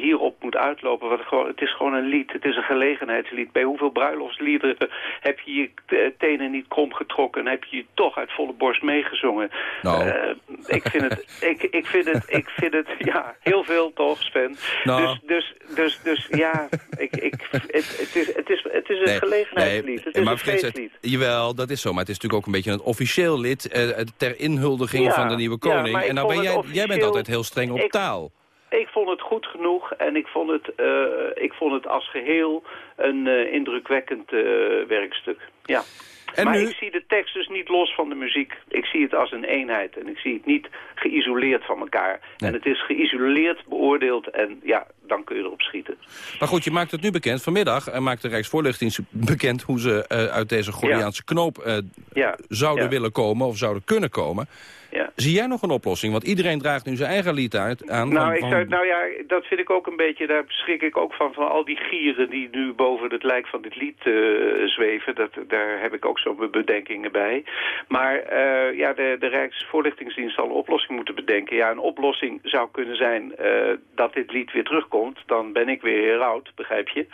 hierop moet uitlopen. Wat het, gewoon, het is gewoon een lied. Het is een gelegenheidslied. Bij hoeveel bruiloftsliederen heb je je t- tenen niet krom getrokken. En heb je je toch uit volle borst meegezongen. Nou. Eh, ik vind het, ik, ik vind het, ik vind het, ja, heel veel toch, Sven. Nou. Dus, dus, dus, dus ja, ik, ik, het, het, is, het, is, het is een Nee, gelegenheidslied. het is maar een feestlied. Jawel, dat is zo. Maar het is natuurlijk ook een beetje een officieel lid... eh, ter inhuldiging Ja, van de nieuwe koning. en nou ben jij, jij bent altijd heel streng op ik- taal. Ik vond het goed genoeg en ik vond het, eh, ik vond het als geheel een eh, indrukwekkend eh, werkstuk. Ja. En maar nu- ik zie de tekst dus niet los van de muziek. Ik zie het als een eenheid en ik zie het niet geïsoleerd van elkaar. En het is geïsoleerd beoordeeld en ja, dan kun je erop schieten. Maar goed, je maakt het nu bekend. Vanmiddag eh, maakt de Rijksvoorlichtingsdienst bekend... hoe ze eh, uit deze Gordiaanse knoop eh, Ja. zouden Ja. willen komen... of zouden kunnen komen. Ja. Zie jij nog een oplossing? Want iedereen draagt nu zijn eigen lied uit, aan. Nou, van- ik van- zou, nou ja, dat vind ik ook een beetje, daar schrik ik ook van, van al die gieren die nu boven het lijk van dit lied eh, zweven. Dat, daar heb ik ook zo mijn bedenkingen bij. Maar eh, ja, de, de Rijksvoorlichtingsdienst zal een oplossing moeten bedenken. Ja, een oplossing zou kunnen zijn eh, dat dit lied weer terugkomt. Dan ben ik weer heroud, begrijp je.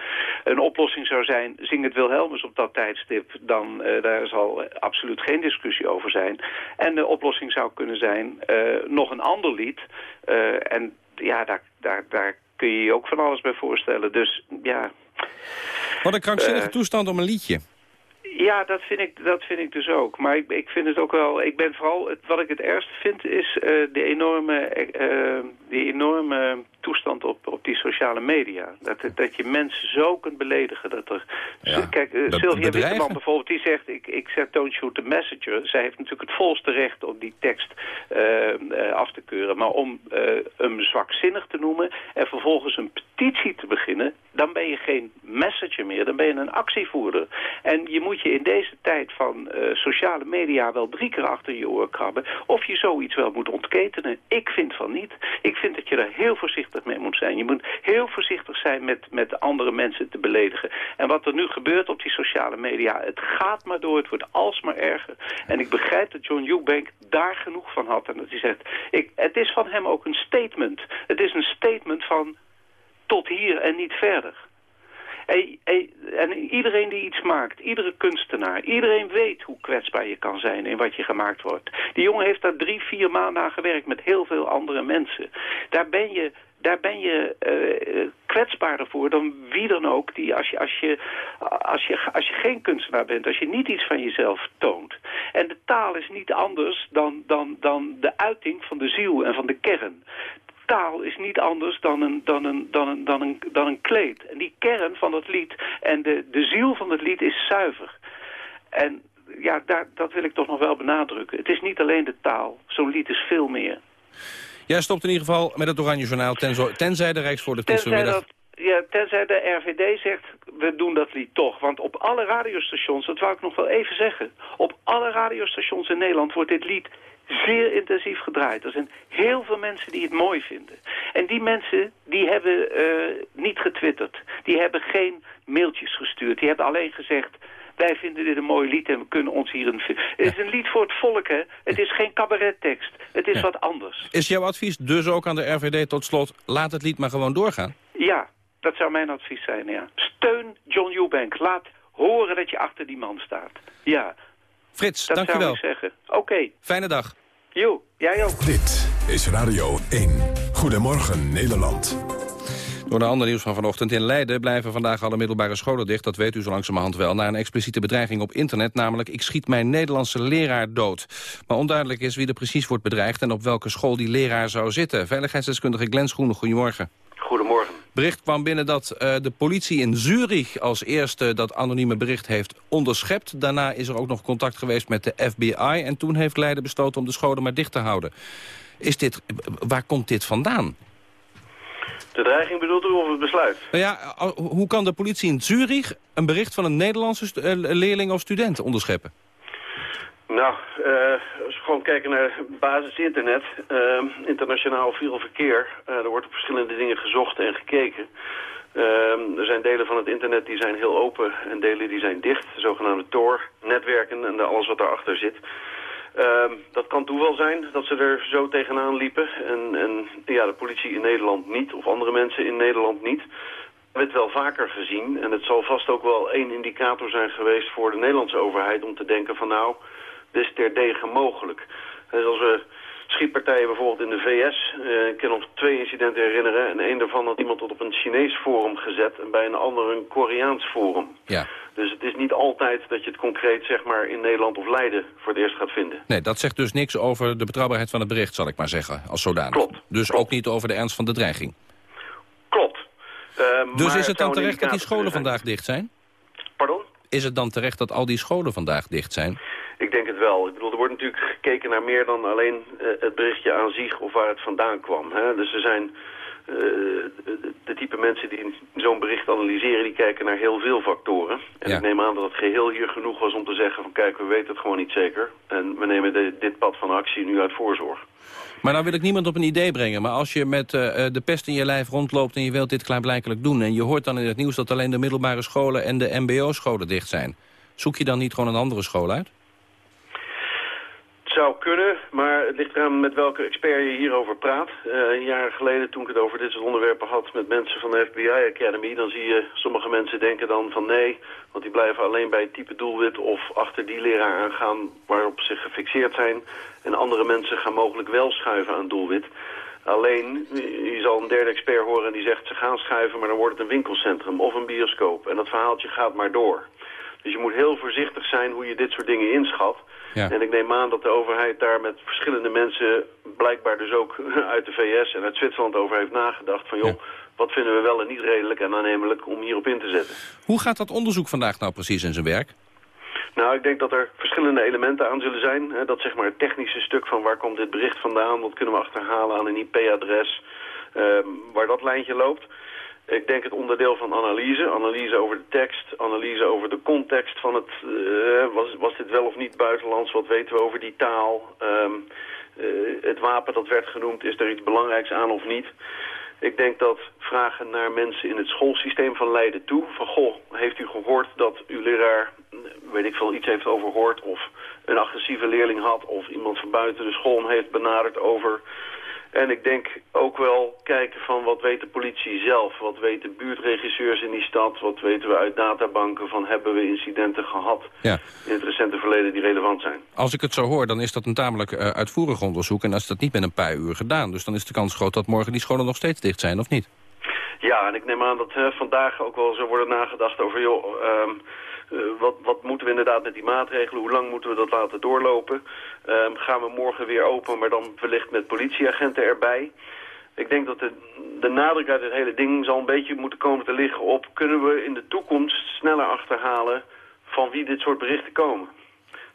Een oplossing zou zijn, zing het Wilhelmus op dat tijdstip. Dan, daar zal absoluut geen discussie over zijn. En de oplossing zou kunnen zijn, eh, nog een ander lied. Eh, en ja, daar, daar, daar kun je je ook van alles bij voorstellen. Dus ja... Wat een krankzinnige Eh, toestand om een liedje. Ja, dat vind ik, dat vind ik dus ook. Maar ik, ik vind het ook wel... Ik ben vooral... Het, wat ik het ergste vind is de enorme, die enorme toestand op, op die sociale media. Dat, dat je mensen zo kunt beledigen. Dat er, Kijk, dat Sylvia. Witteman bijvoorbeeld, die zegt... Ik, ik zet Don't Shoot the Messenger. Zij heeft natuurlijk het volste recht om die tekst eh, eh, af te keuren. Maar om hem zwakzinnig te noemen... en vervolgens een petitie te beginnen... dan ben je geen messenger meer. Dan ben je een actievoerder. En je moet je in deze tijd van sociale media... wel drie keer achter je oor krabben... of je zoiets wel moet ontketenen. Ik vind van niet. Ik vind dat je daar heel voorzichtig mee moet zijn. Je moet heel voorzichtig zijn met, met andere mensen te beledigen. En wat er nu gebeurt op die sociale media... het gaat maar door, het wordt alsmaar erger. En ik begrijp dat John Eubank daar genoeg van had. En dat hij zegt, ik, het is van hem ook een statement. Het is een statement van tot hier en niet verder. En, en, en iedereen die iets maakt, iedere kunstenaar, iedereen weet hoe kwetsbaar je kan zijn in wat je gemaakt wordt. Die jongen heeft daar drie, vier maanden aan gewerkt met heel veel andere mensen. Daar ben je, daar ben je eh, kwetsbaarder voor dan wie dan ook die als je, als, je, als, je, als je geen kunstenaar bent, als je niet iets van jezelf toont. En de taal is niet anders dan, dan, dan de uiting van de ziel en van de kern taal is niet anders dan een, dan, een, dan, een, dan, een, dan een kleed. En die kern van dat lied en de, de ziel van het lied is zuiver. En ja, daar, dat wil ik toch nog wel benadrukken. Het is niet alleen de taal. Zo'n lied is veel meer. Jij stopt in ieder geval met het Oranje Journaal... Tenzij, tenzij de vanmiddag... dat, ja, tenzij de RVD zegt, we doen dat lied toch. Want op alle radiostations, dat wou ik nog wel even zeggen... op alle radiostations in Nederland wordt dit lied zeer intensief gedraaid. Er zijn heel veel mensen die het mooi vinden. En die mensen, die hebben uh, niet getwitterd. Die hebben geen mailtjes gestuurd. Die hebben alleen gezegd... Wij vinden dit een mooi lied en we kunnen ons hier een... Het is een lied voor het volk, hè. Het is geen cabarettekst. Het is wat anders. Is jouw advies dus ook aan de RVD tot slot... laat het lied maar gewoon doorgaan? Ja, dat zou mijn advies zijn, ja. Steun John Eubank. Laat horen dat je achter die man staat. Ja. Frits, dat dankjewel. Dat zou ik zeggen. Oké. Fijne dag. Jo, jij ook. Dit is Radio 1. Goedemorgen Nederland. Door de andere nieuws van vanochtend in Leiden blijven vandaag alle middelbare scholen dicht. Dat weet u zo langzamerhand wel. Na een expliciete bedreiging op internet, namelijk ik schiet mijn Nederlandse leraar dood. Maar onduidelijk is wie er precies wordt bedreigd en op welke school die leraar zou zitten. Veiligheidsdeskundige Glenn Schoenen, goedemorgen. Goedemorgen. Bericht kwam binnen dat uh, de politie in Zurich als eerste dat anonieme bericht heeft onderschept. Daarna is er ook nog contact geweest met de FBI en toen heeft Leiden besloten om de scholen maar dicht te houden. Is dit, waar komt dit vandaan? De dreiging bedoelt u of het besluit? Nou ja, hoe kan de politie in Zurich een bericht van een Nederlandse uh, leerling of student onderscheppen? Nou, uh, als we gewoon kijken naar basis internet, uh, internationaal veel verkeer, uh, er wordt op verschillende dingen gezocht en gekeken. er zijn delen van het internet die zijn heel open en delen die zijn dicht, de zogenaamde Tor-netwerken en alles wat daarachter zit. Uh, dat kan toeval zijn dat ze er zo tegenaan liepen. En, en ja, de politie in Nederland niet, of andere mensen in Nederland niet. We hebben het wel vaker gezien. En het zal vast ook wel één indicator zijn geweest voor de Nederlandse overheid... om te denken van nou, is terdege mogelijk. Dus als we schietpartijen bijvoorbeeld in de VS... Uh, ik kan nog twee incidenten herinneren... en één daarvan had iemand tot op een Chinees forum gezet... en bij een ander een Koreaans forum. Ja. Dus het is niet altijd dat je het concreet zeg maar, in Nederland of Leiden voor het eerst gaat vinden. Nee, dat zegt dus niks over de betrouwbaarheid van het bericht, zal ik maar zeggen, als zodanig. Klopt. Dus ook niet over de ernst van de dreiging. Klopt. Uh, dus is het dan terecht dat die scholen vandaag dicht zijn? Pardon? Is het dan terecht dat al die scholen vandaag dicht zijn? Ik denk het wel. Ik bedoel, er wordt natuurlijk gekeken naar meer dan alleen uh, het berichtje aan zich of waar het vandaan kwam. Hè? Dus er zijn uh, de, de, type mensen die zo'n bericht analyseren, die kijken naar heel veel factoren. En ja. ik neem aan dat het geheel hier genoeg was om te zeggen van kijk, we weten het gewoon niet zeker. En we nemen de, dit pad van actie nu uit voorzorg. Maar nou wil ik niemand op een idee brengen. Maar als je met uh, de pest in je lijf rondloopt en je wilt dit klaarblijkelijk doen... en je hoort dan in het nieuws dat alleen de middelbare scholen en de mbo-scholen dicht zijn... zoek je dan niet gewoon een andere school uit? Zou kunnen, maar het ligt eraan met welke expert je hierover praat. Uh, een jaar geleden toen ik het over dit soort onderwerpen had met mensen van de FBI Academy... dan zie je sommige mensen denken dan van nee, want die blijven alleen bij het type doelwit... of achter die leraar aangaan waarop ze gefixeerd zijn. En andere mensen gaan mogelijk wel schuiven aan doelwit. Alleen, je zal een derde expert horen en die zegt ze gaan schuiven... maar dan wordt het een winkelcentrum of een bioscoop. En dat verhaaltje gaat maar door. Dus je moet heel voorzichtig zijn hoe je dit soort dingen inschat... Ja. En ik neem aan dat de overheid daar met verschillende mensen, blijkbaar dus ook uit de VS en uit Zwitserland over heeft nagedacht van joh, ja. wat vinden we wel en niet redelijk en aannemelijk om hierop in te zetten. Hoe gaat dat onderzoek vandaag nou precies in zijn werk? Nou, ik denk dat er verschillende elementen aan zullen zijn. Dat zeg maar het technische stuk van waar komt dit bericht vandaan, wat kunnen we achterhalen aan een IP-adres, uh, waar dat lijntje loopt. Ik denk het onderdeel van analyse. Analyse over de tekst, analyse over de context van het... Uh, was, was dit wel of niet buitenlands? Wat weten we over die taal? Um, uh, het wapen dat werd genoemd, is er iets belangrijks aan of niet? Ik denk dat vragen naar mensen in het schoolsysteem van Leiden toe... van goh, heeft u gehoord dat uw leraar, weet ik veel, iets heeft overhoord... of een agressieve leerling had of iemand van buiten de school heeft benaderd over... En ik denk ook wel kijken van wat weet de politie zelf, wat weten buurtregisseurs in die stad, wat weten we uit databanken van hebben we incidenten gehad ja. in het recente verleden die relevant zijn. Als ik het zo hoor, dan is dat een tamelijk uh, uitvoerig onderzoek en dat is dat niet met een paar uur gedaan. Dus dan is de kans groot dat morgen die scholen nog steeds dicht zijn, of niet? Ja, en ik neem aan dat uh, vandaag ook wel zo worden nagedacht over, joh, um, uh, wat, wat moeten we inderdaad met die maatregelen, hoe lang moeten we dat laten doorlopen? Um, gaan we morgen weer open, maar dan wellicht met politieagenten erbij? Ik denk dat de, de nadruk uit het hele ding zal een beetje moeten komen te liggen op... kunnen we in de toekomst sneller achterhalen van wie dit soort berichten komen?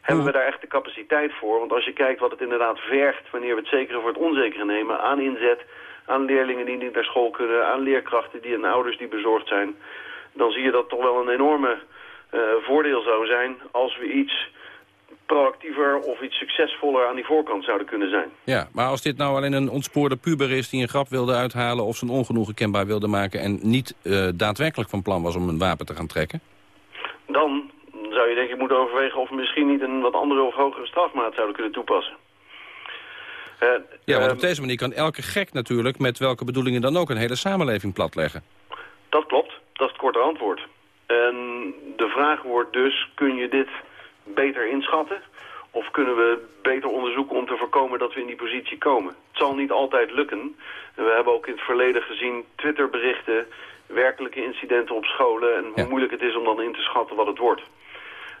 Hebben we daar echt de capaciteit voor? Want als je kijkt wat het inderdaad vergt... wanneer we het zekere voor het onzekere nemen... aan inzet, aan leerlingen die niet naar school kunnen, aan leerkrachten die en ouders die bezorgd zijn, dan zie je dat toch wel een enorme uh, voordeel zou zijn als we iets proactiever of iets succesvoller aan die voorkant zouden kunnen zijn. Ja, maar als dit nou alleen een ontspoorde puber is die een grap wilde uithalen... of zijn ongenoegen kenbaar wilde maken... en niet uh, daadwerkelijk van plan was om een wapen te gaan trekken? Dan zou je denk ik moeten overwegen of we misschien niet een wat andere of hogere strafmaat zouden kunnen toepassen. Uh, ja, want op deze manier kan elke gek natuurlijk met welke bedoelingen dan ook een hele samenleving platleggen. Dat klopt, dat is het korte antwoord. En de vraag wordt dus, kun je dit beter inschatten? Of kunnen we beter onderzoeken om te voorkomen dat we in die positie komen? Het zal niet altijd lukken. We hebben ook in het verleden gezien Twitterberichten, werkelijke incidenten op scholen... en hoe moeilijk het is om dan in te schatten wat het wordt.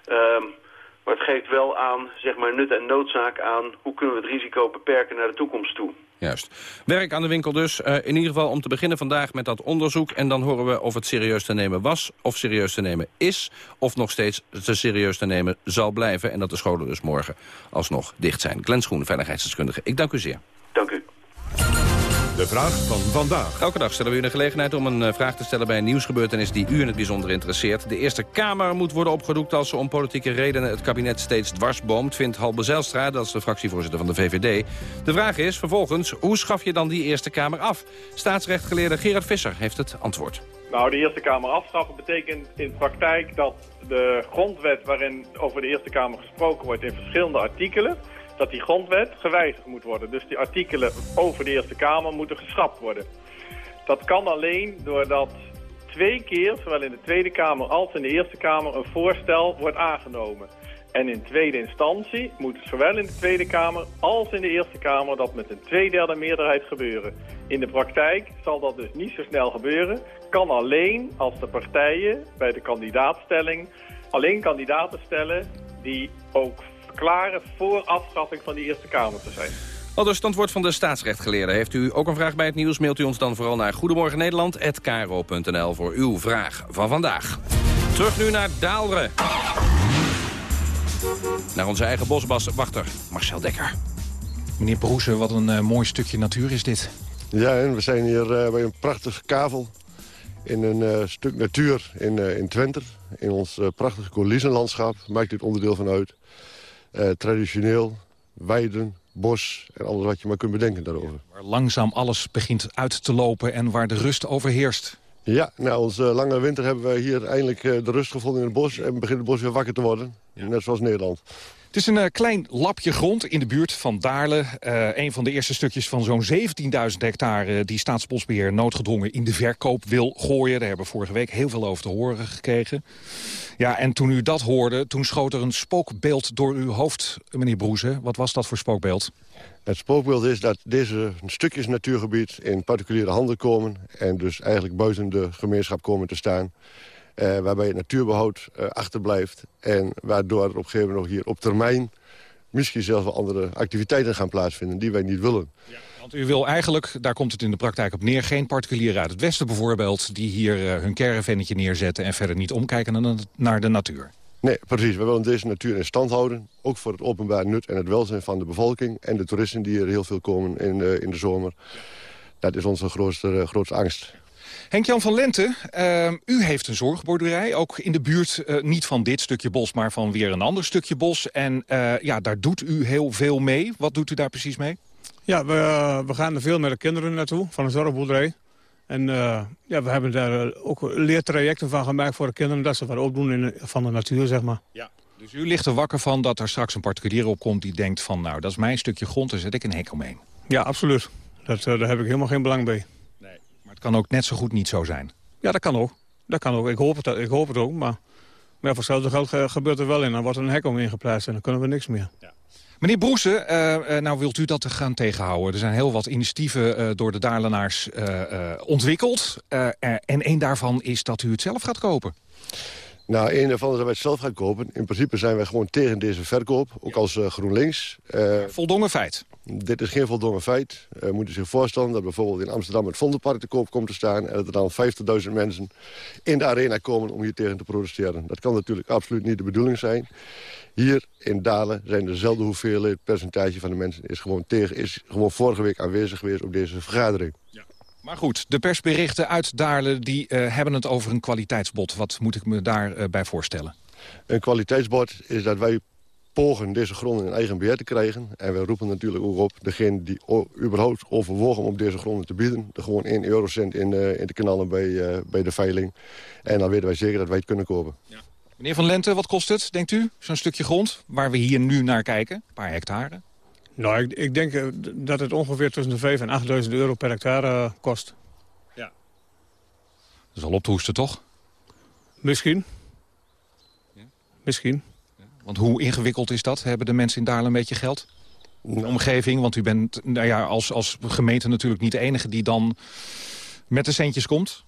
Um, maar het geeft wel aan, zeg maar, nut en noodzaak aan... hoe kunnen we het risico beperken naar de toekomst toe. Juist. Werk aan de winkel dus. Uh, in ieder geval om te beginnen vandaag met dat onderzoek. En dan horen we of het serieus te nemen was, of serieus te nemen is... of nog steeds te serieus te nemen zal blijven. En dat de scholen dus morgen alsnog dicht zijn. Glenn Schoen, veiligheidsdeskundige. Ik dank u zeer. De vraag van vandaag. Elke dag stellen we u de gelegenheid om een eh, vraag te stellen bij een nieuwsgebeurtenis die u in het bijzonder interesseert. De Eerste Kamer moet worden opgedoekt als ze om politieke redenen het kabinet steeds dwarsboomt, vindt Halbe Zijlstra, dat is de fractievoorzitter van de VVD. De vraag is vervolgens, hoe schaf je dan die Eerste Kamer af? Staatsrechtgeleerde Gerard Visser heeft het antwoord. Nou, de Eerste Kamer afschaffen betekent in praktijk dat de grondwet waarin over de Eerste Kamer gesproken wordt in verschillende artikelen dat die grondwet gewijzigd moet worden. Dus die artikelen over de Eerste Kamer moeten geschrapt worden. Dat kan alleen doordat twee keer, zowel in de Tweede Kamer als in de Eerste Kamer, een voorstel wordt aangenomen. En in tweede instantie moet zowel in de Tweede Kamer als in de Eerste Kamer dat met een tweederde meerderheid gebeuren. In de praktijk zal dat dus niet zo snel gebeuren. Kan alleen als de partijen bij de kandidaatstelling alleen kandidaten stellen die ook verklaren voor afschaffing van die Eerste Kamer te zijn. Al dus standwoord van de staatsrechtgeleerde. Heeft u ook een vraag bij het nieuws, mailt u ons dan vooral naar Goedemorgen Nederland@kro.nl voor uw vraag van vandaag. Terug nu naar Daalre. Naar onze eigen boswachter Marcel Dekker. Meneer Broese, wat een uh, mooi stukje natuur is dit. Ja, en we zijn hier uh, bij een prachtige kavel in een uh, stuk natuur in, in Twente. In ons prachtige coulissenlandschap maakt dit onderdeel van uit. Uh, traditioneel, weiden, bos en alles wat je maar kunt bedenken daarover. waar langzaam alles begint uit te lopen en waar de rust overheerst. Ja, na onze lange winter hebben we hier eindelijk uh, de rust gevonden in het bos... en begint het bos weer wakker te worden, ja. net zoals Nederland. Het is een uh, klein lapje grond in de buurt van Daarle. Uh, een van de eerste stukjes van zo'n 17.000 hectare... die Staatsbosbeheer noodgedwongen in de verkoop wil gooien. Daar hebben we vorige week heel veel over te horen gekregen. Ja, en toen u dat hoorde, toen schoot er een spookbeeld door uw hoofd, meneer Broeze. Wat was dat voor spookbeeld? Het spookbeeld is dat deze stukjes natuurgebied in particuliere handen komen... en dus eigenlijk buiten de gemeenschap komen te staan... Uh, waarbij het natuurbehoud uh, achterblijft. En waardoor er op een gegeven moment nog hier op termijn... misschien zelfs wel andere activiteiten gaan plaatsvinden die wij niet willen. Ja, want u wil eigenlijk, daar komt het in de praktijk op neer... geen particulieren uit het westen bijvoorbeeld... die hier uh, hun caravannetje neerzetten... en verder niet omkijken naar de natuur. Nee, precies. We willen deze natuur in stand houden. Ook voor het openbaar nut en het welzijn van de bevolking... en de toeristen die er heel veel komen in, in de zomer. Dat is onze grootste, grootste angst. Henk-Jan van Lente, uh, u heeft een zorgboerderij, ook in de buurt uh, niet van dit stukje bos, maar van weer een ander stukje bos. En uh, ja, daar doet u heel veel mee. Wat doet u daar precies mee? Ja, we, we gaan er veel met de kinderen naartoe, van een zorgboerderij. En ja, we hebben daar ook leertrajecten van gemaakt voor de kinderen, dat ze wat opdoen in, van de natuur, zeg maar. Ja. Dus u ligt er wakker van dat er straks een particulier opkomt die denkt van... nou, dat is mijn stukje grond, daar zet ik een hek omheen. Ja, absoluut. Dat, daar heb ik helemaal geen belang bij. Het kan ook net zo goed niet zo zijn. Ja, dat kan ook. Dat kan ook. Ik hoop het, ik hoop het ook, maar, maar voor hetzelfde geld gebeurt er wel in. Dan wordt er een hek omheen geplaatst en dan kunnen we niks meer. Ja. Meneer Broese, uh, nou wilt u dat gaan tegenhouden. Er zijn heel wat initiatieven uh, door de Daarlenaars uh, ontwikkeld. en één daarvan is dat u het zelf gaat kopen. Nou, één daarvan is dat wij het zelf gaan kopen. In principe zijn wij gewoon tegen deze verkoop, ook als GroenLinks. Voldongen feit. Dit is geen voldongen feit. We moeten zich voorstellen dat bijvoorbeeld in Amsterdam het Vondelpark te koop komt te staan... en dat er dan 50.000 mensen in de arena komen om hier tegen te protesteren. Dat kan natuurlijk absoluut niet de bedoeling zijn. Hier in Dalen zijn dezelfde hoeveelheid percentage van de mensen... is gewoon, tegen, is gewoon vorige week aanwezig geweest op deze vergadering. Ja. Maar goed, de persberichten uit Daarle die, uh, hebben het over een kwaliteitsbod. Wat moet ik me daarbij uh, bij voorstellen? Een kwaliteitsbod is dat wij pogen deze gronden in eigen beheer te krijgen. En we roepen natuurlijk ook op degene die überhaupt overwogen om deze gronden te bieden... er gewoon 1 eurocent in, uh, in de kanalen bij, uh, bij de veiling. En dan weten wij zeker dat wij het kunnen kopen. Ja. Meneer Van Lente, wat kost het, denkt u? Zo'n stukje grond waar we hier nu naar kijken, een paar hectare. Nou, ik, ik denk dat het ongeveer tussen de 5.000 en 8.000 euro per hectare kost. Ja. Dat is al op te hoesten, toch? Misschien. Ja. Misschien. Want hoe ingewikkeld is dat? Hebben de mensen in Daarle een beetje geld? De omgeving, want u bent nou ja, als, als gemeente natuurlijk niet de enige die dan met de centjes komt.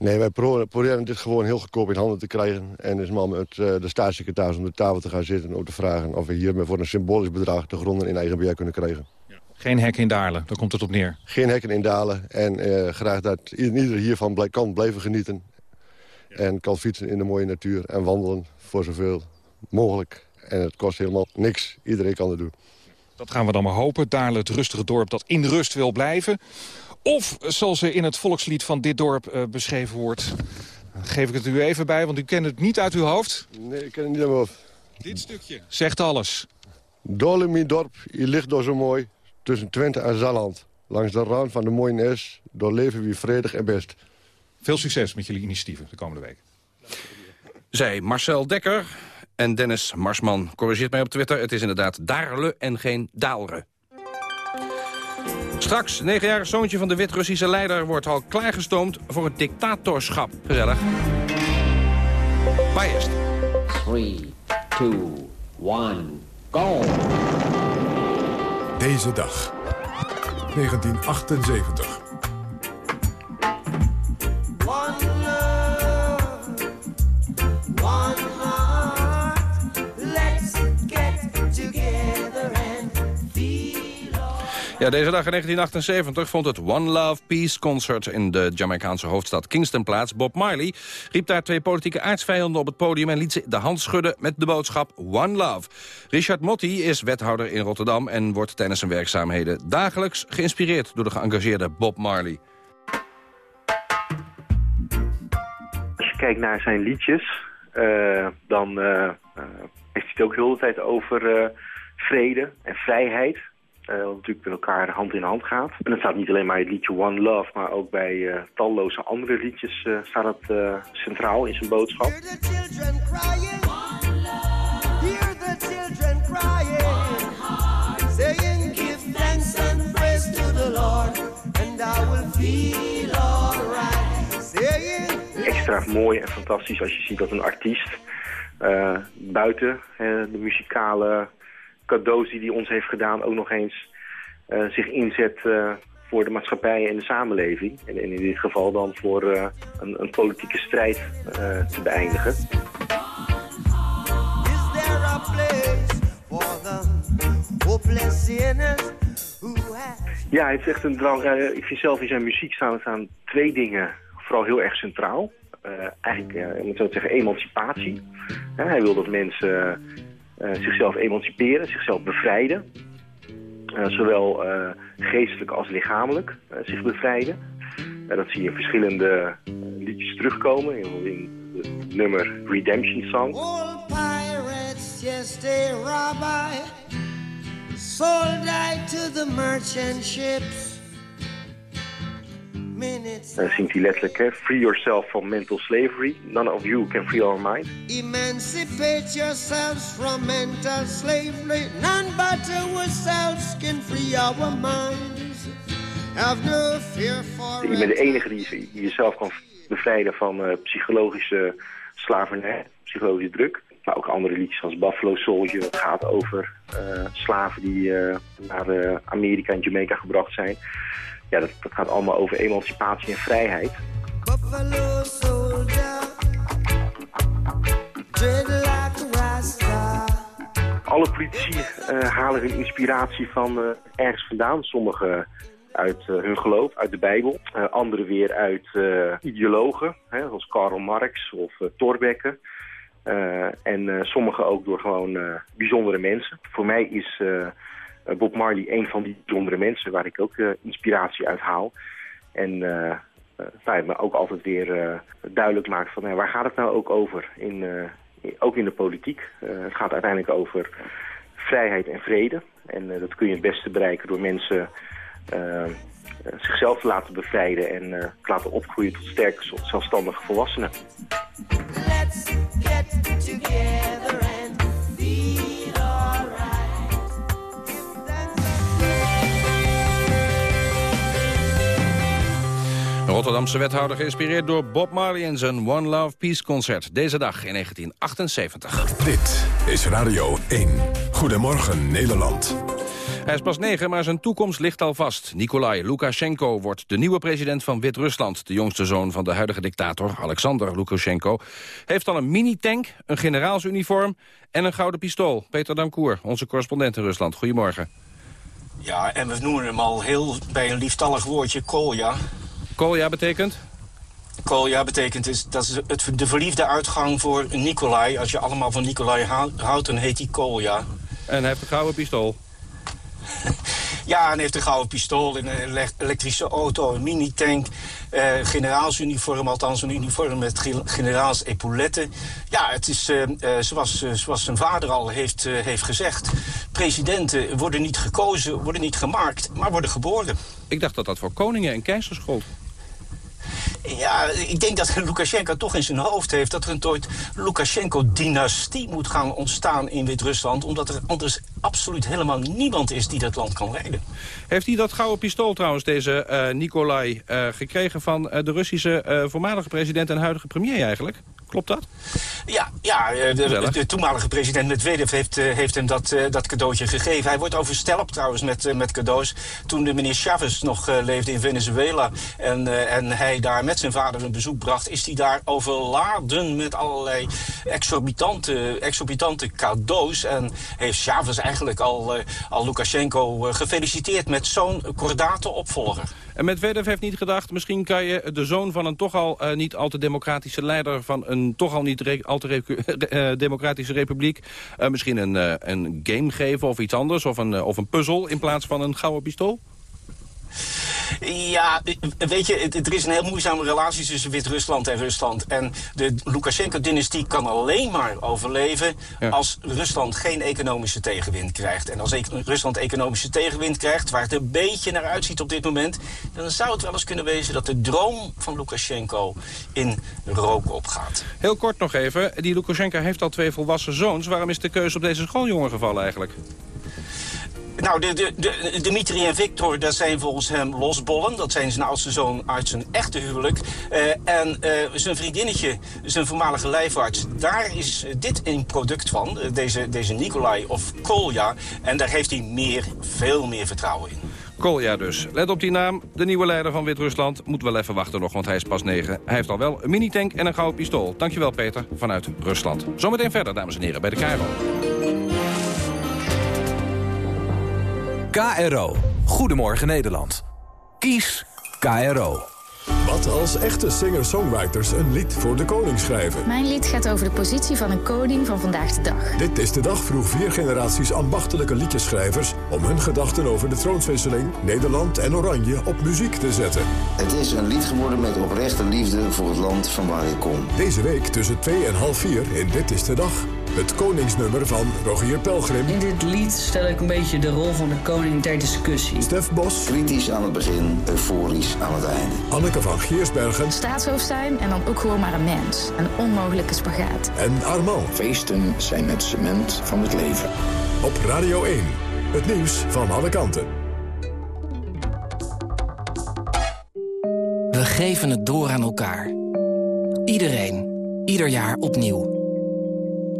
Nee, wij proberen dit gewoon heel goedkoop in handen te krijgen. En is maar met uh, de staatssecretaris om de tafel te gaan zitten... en ook te vragen of we hier voor een symbolisch bedrag de gronden in eigen beheer kunnen krijgen. Ja. Geen hekken in Dalen, daar komt het op neer. Geen hekken in Dalen en uh, graag dat ieder hiervan kan blijven genieten. En kan fietsen in de mooie natuur en wandelen voor zoveel mogelijk. En het kost helemaal niks. Iedereen kan het doen. Dat gaan we dan maar hopen. Daarle het rustige dorp dat in rust wil blijven. Of, zoals er in het volkslied van dit dorp uh, beschreven wordt... geef ik het u even bij, want u kent het niet uit uw hoofd. Nee, ik ken het niet uit mijn hoofd. Dit stukje zegt alles. Dorp, je ligt door zo mooi... tussen Twente en Zaland. Langs de rand van de mooie Nes, door leven wie vredig en best. Veel succes met jullie initiatieven de komende week. Zij Marcel Dekker, en Dennis Marsman corrigeert mij op Twitter. Het is inderdaad Daarle en geen Daalre. Straks, negenjarig zoontje van de Wit-Russische leider... wordt al klaargestoomd voor het dictatorschap. Gezellig. Maar eerst. 3, 2, 1, go! Deze dag. 1978. Ja, deze dag in 1978 vond het One Love Peace Concert in de Jamaicaanse hoofdstad Kingston plaats. Bob Marley riep daar twee politieke aardsvijanden op het podium en liet ze de hand schudden met de boodschap One Love. Richard Motti is wethouder in Rotterdam en wordt tijdens zijn werkzaamheden dagelijks geïnspireerd door de geëngageerde Bob Marley. Als je kijkt naar zijn liedjes, uh, dan uh, heeft hij het ook heel de tijd over vrede en vrijheid. Uh, wat natuurlijk met elkaar hand in hand gaat. En dat staat niet alleen maar het liedje One Love, maar ook bij uh, talloze andere liedjes uh, staat het centraal in zijn boodschap. Extra mooi en fantastisch als je ziet dat een artiest buiten de muzikale cadeaus die hij ons heeft gedaan ook nog eens uh, zich inzet uh, voor de maatschappij en de samenleving. En, en in dit geval dan voor uh, een, een, politieke strijd te beëindigen. Ja, het is echt een drang. ik vind zelf in zijn muziek staan, staan twee dingen vooral heel erg centraal. eigenlijk, ik moet zo zeggen, emancipatie. hij wil dat mensen uh, zichzelf emanciperen, zichzelf bevrijden. Uh, zowel uh, geestelijk als lichamelijk zich bevrijden. dat zie je in verschillende liedjes terugkomen. In, in het nummer Redemption Song. All pirates, yes they rabbi, sold I to the merchant ships. Dan zingt hij letterlijk, hè, free yourself from mental slavery. None of you can free our mind. Emancipate yourselves from mental slavery. None but ourselves can free our minds. Have no fear for... Je bent de enige die, jezelf kan bevrijden van uh, psychologische slavernij, psychologische druk. Maar ook andere liedjes als Buffalo Soldier. Dat gaat over uh, slaven die uh, naar Amerika en Jamaica gebracht zijn ja, dat, gaat allemaal over emancipatie en vrijheid. Alle politici halen hun inspiratie van ergens vandaan. Sommigen uit hun geloof, uit de Bijbel. anderen weer uit ideologen, hè, zoals Karl Marx of Thorbecke. en sommigen ook door gewoon bijzondere mensen. Voor mij is Bob Marley een van die bijzondere mensen waar ik ook inspiratie uit haal. En nou, me ook altijd weer duidelijk maakt van waar gaat het nou ook over in, ook in de politiek. het gaat uiteindelijk over vrijheid en vrede. En dat kun je het beste bereiken door mensen zichzelf te laten bevrijden en te laten opgroeien tot sterke, zelfstandige volwassenen. Let's get together Rotterdamse wethouder geïnspireerd door Bob Marley en zijn One Love Peace Concert. Deze dag in 1978. Dit is Radio 1. Goedemorgen Nederland. Hij is pas negen, maar zijn toekomst ligt al vast. Nikolai Lukashenko wordt de nieuwe president van Wit-Rusland. De jongste zoon van de huidige dictator, Alexander Lukashenko... heeft al een mini-tank, een generaalsuniform en een gouden pistool. Peter Dankoer, onze correspondent in Rusland. Goedemorgen. Ja, en we noemen hem al heel bij een lieftallig woordje Kolja. Kolja betekent? Kolja betekent is, dat is het, de verliefde uitgang voor Nikolai. Als je allemaal van Nikolai houdt, dan heet hij Kolja. En hij heeft een gouden pistool? ja, en heeft een gouden pistool, een elektrische auto, een mini-tank... Uh, generaalsuniform, althans een uniform met generaals-epauletten. Ja, het is uh, zoals, zoals zijn vader al heeft, heeft gezegd... presidenten worden niet gekozen, worden niet gemaakt, maar worden geboren. Ik dacht dat dat voor koningen en keizers gold. Ja, ik denk dat Lukashenko toch in zijn hoofd heeft... dat er een soort Lukashenko-dynastie moet gaan ontstaan in Wit-Rusland... omdat er anders absoluut helemaal niemand is die dat land kan leiden. Heeft hij dat gouden pistool trouwens, deze uh, Nikolai... Uh, gekregen van uh, de Russische voormalige president en huidige premier eigenlijk? Klopt dat? Ja, ja de, de, toenmalige president Medvedev heeft, heeft hem dat, dat cadeautje gegeven. Hij wordt overstelpt trouwens met, met cadeaus. Toen de meneer Chavez nog leefde in Venezuela... en, en hij daar met zijn vader een bezoek bracht... is hij daar overladen met allerlei exorbitante, exorbitante cadeaus. En heeft Chavez eigenlijk al, al Lukashenko gefeliciteerd... met zo'n kordate opvolger. En Medvedev heeft niet gedacht... misschien kan je de zoon van een toch al uh, niet al te democratische leider... van een toch al niet al te uh, democratische republiek... Uh, misschien een, een game geven of iets anders... of een, of een puzzel in plaats van een gouden pistool? Ja, weet je, er is een heel moeizame relatie tussen Wit-Rusland en Rusland. En de Lukashenko-dynastie kan alleen maar overleven... als Rusland geen economische tegenwind krijgt. En als Rusland economische tegenwind krijgt, waar het een beetje naar uitziet op dit moment... dan zou het wel eens kunnen wezen dat de droom van Lukashenko in rook opgaat. Heel kort nog even, die Lukashenko heeft al twee volwassen zoons. Waarom is de keuze op deze schooljongen gevallen eigenlijk? Nou, de, de, de, Dimitri en Victor, dat zijn volgens hem losbollen. Dat zijn zijn oudste zoon uit zijn echte huwelijk. Uh, en uh, zijn vriendinnetje, zijn voormalige lijfarts, daar is dit een product van. Deze, deze Nikolai of Kolja. En daar heeft hij meer, veel meer vertrouwen in. Kolja dus. Let op die naam. De nieuwe leider van Wit-Rusland moet wel even wachten nog, want hij is pas negen. Hij heeft al wel een minitank en een gouden pistool. Dankjewel, Peter, vanuit Rusland. Zometeen verder, dames en heren, bij de Cairo. KRO. Goedemorgen Nederland. Kies KRO. Wat als echte singer-songwriters een lied voor de koning schrijven? Mijn lied gaat over de positie van een koning van vandaag de dag. Dit is de dag vroeg vier generaties ambachtelijke liedjeschrijvers... om hun gedachten over de troonswisseling, Nederland en Oranje op muziek te zetten. Het is een lied geworden met oprechte liefde voor het land van waar ik kom. Deze week tussen twee en half vier in Dit is de Dag... Het koningsnummer van Rogier Pelgrim. In dit lied stel ik een beetje de rol van de koning ter discussie. Stef Bos. Kritisch aan het begin, euforisch aan het einde. Anneke van Giersbergen. Staatshoofd zijn en dan ook gewoon maar een mens. Een onmogelijke spagaat. En Armand. Feesten zijn het cement van het leven. Op Radio 1. Het nieuws van alle kanten. We geven het door aan elkaar. Iedereen. Ieder jaar opnieuw.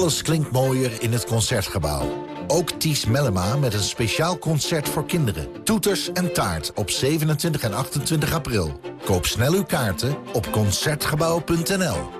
Alles klinkt mooier in het Concertgebouw. Ook Ties Mellema met een speciaal concert voor kinderen. Toeters en taart op 27 en 28 april. Koop snel uw kaarten op Concertgebouw.nl.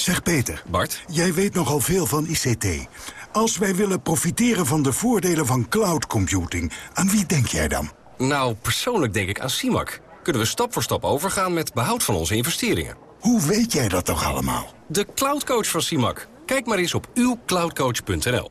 Zeg Peter. Bart. Jij weet nogal veel van ICT. Als wij willen profiteren van de voordelen van cloud computing, aan wie denk jij dan? Nou, persoonlijk denk ik aan CIMAC. Kunnen we stap voor stap overgaan met behoud van onze investeringen. Hoe weet jij dat toch allemaal? De cloudcoach van CIMAC. Kijk maar eens op uwcloudcoach.nl.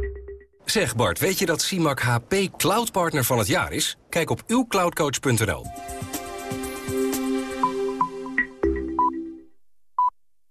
Zeg Bart, weet je dat CIMAC HP Cloud Partner van het jaar is? Kijk op uwcloudcoach.nl.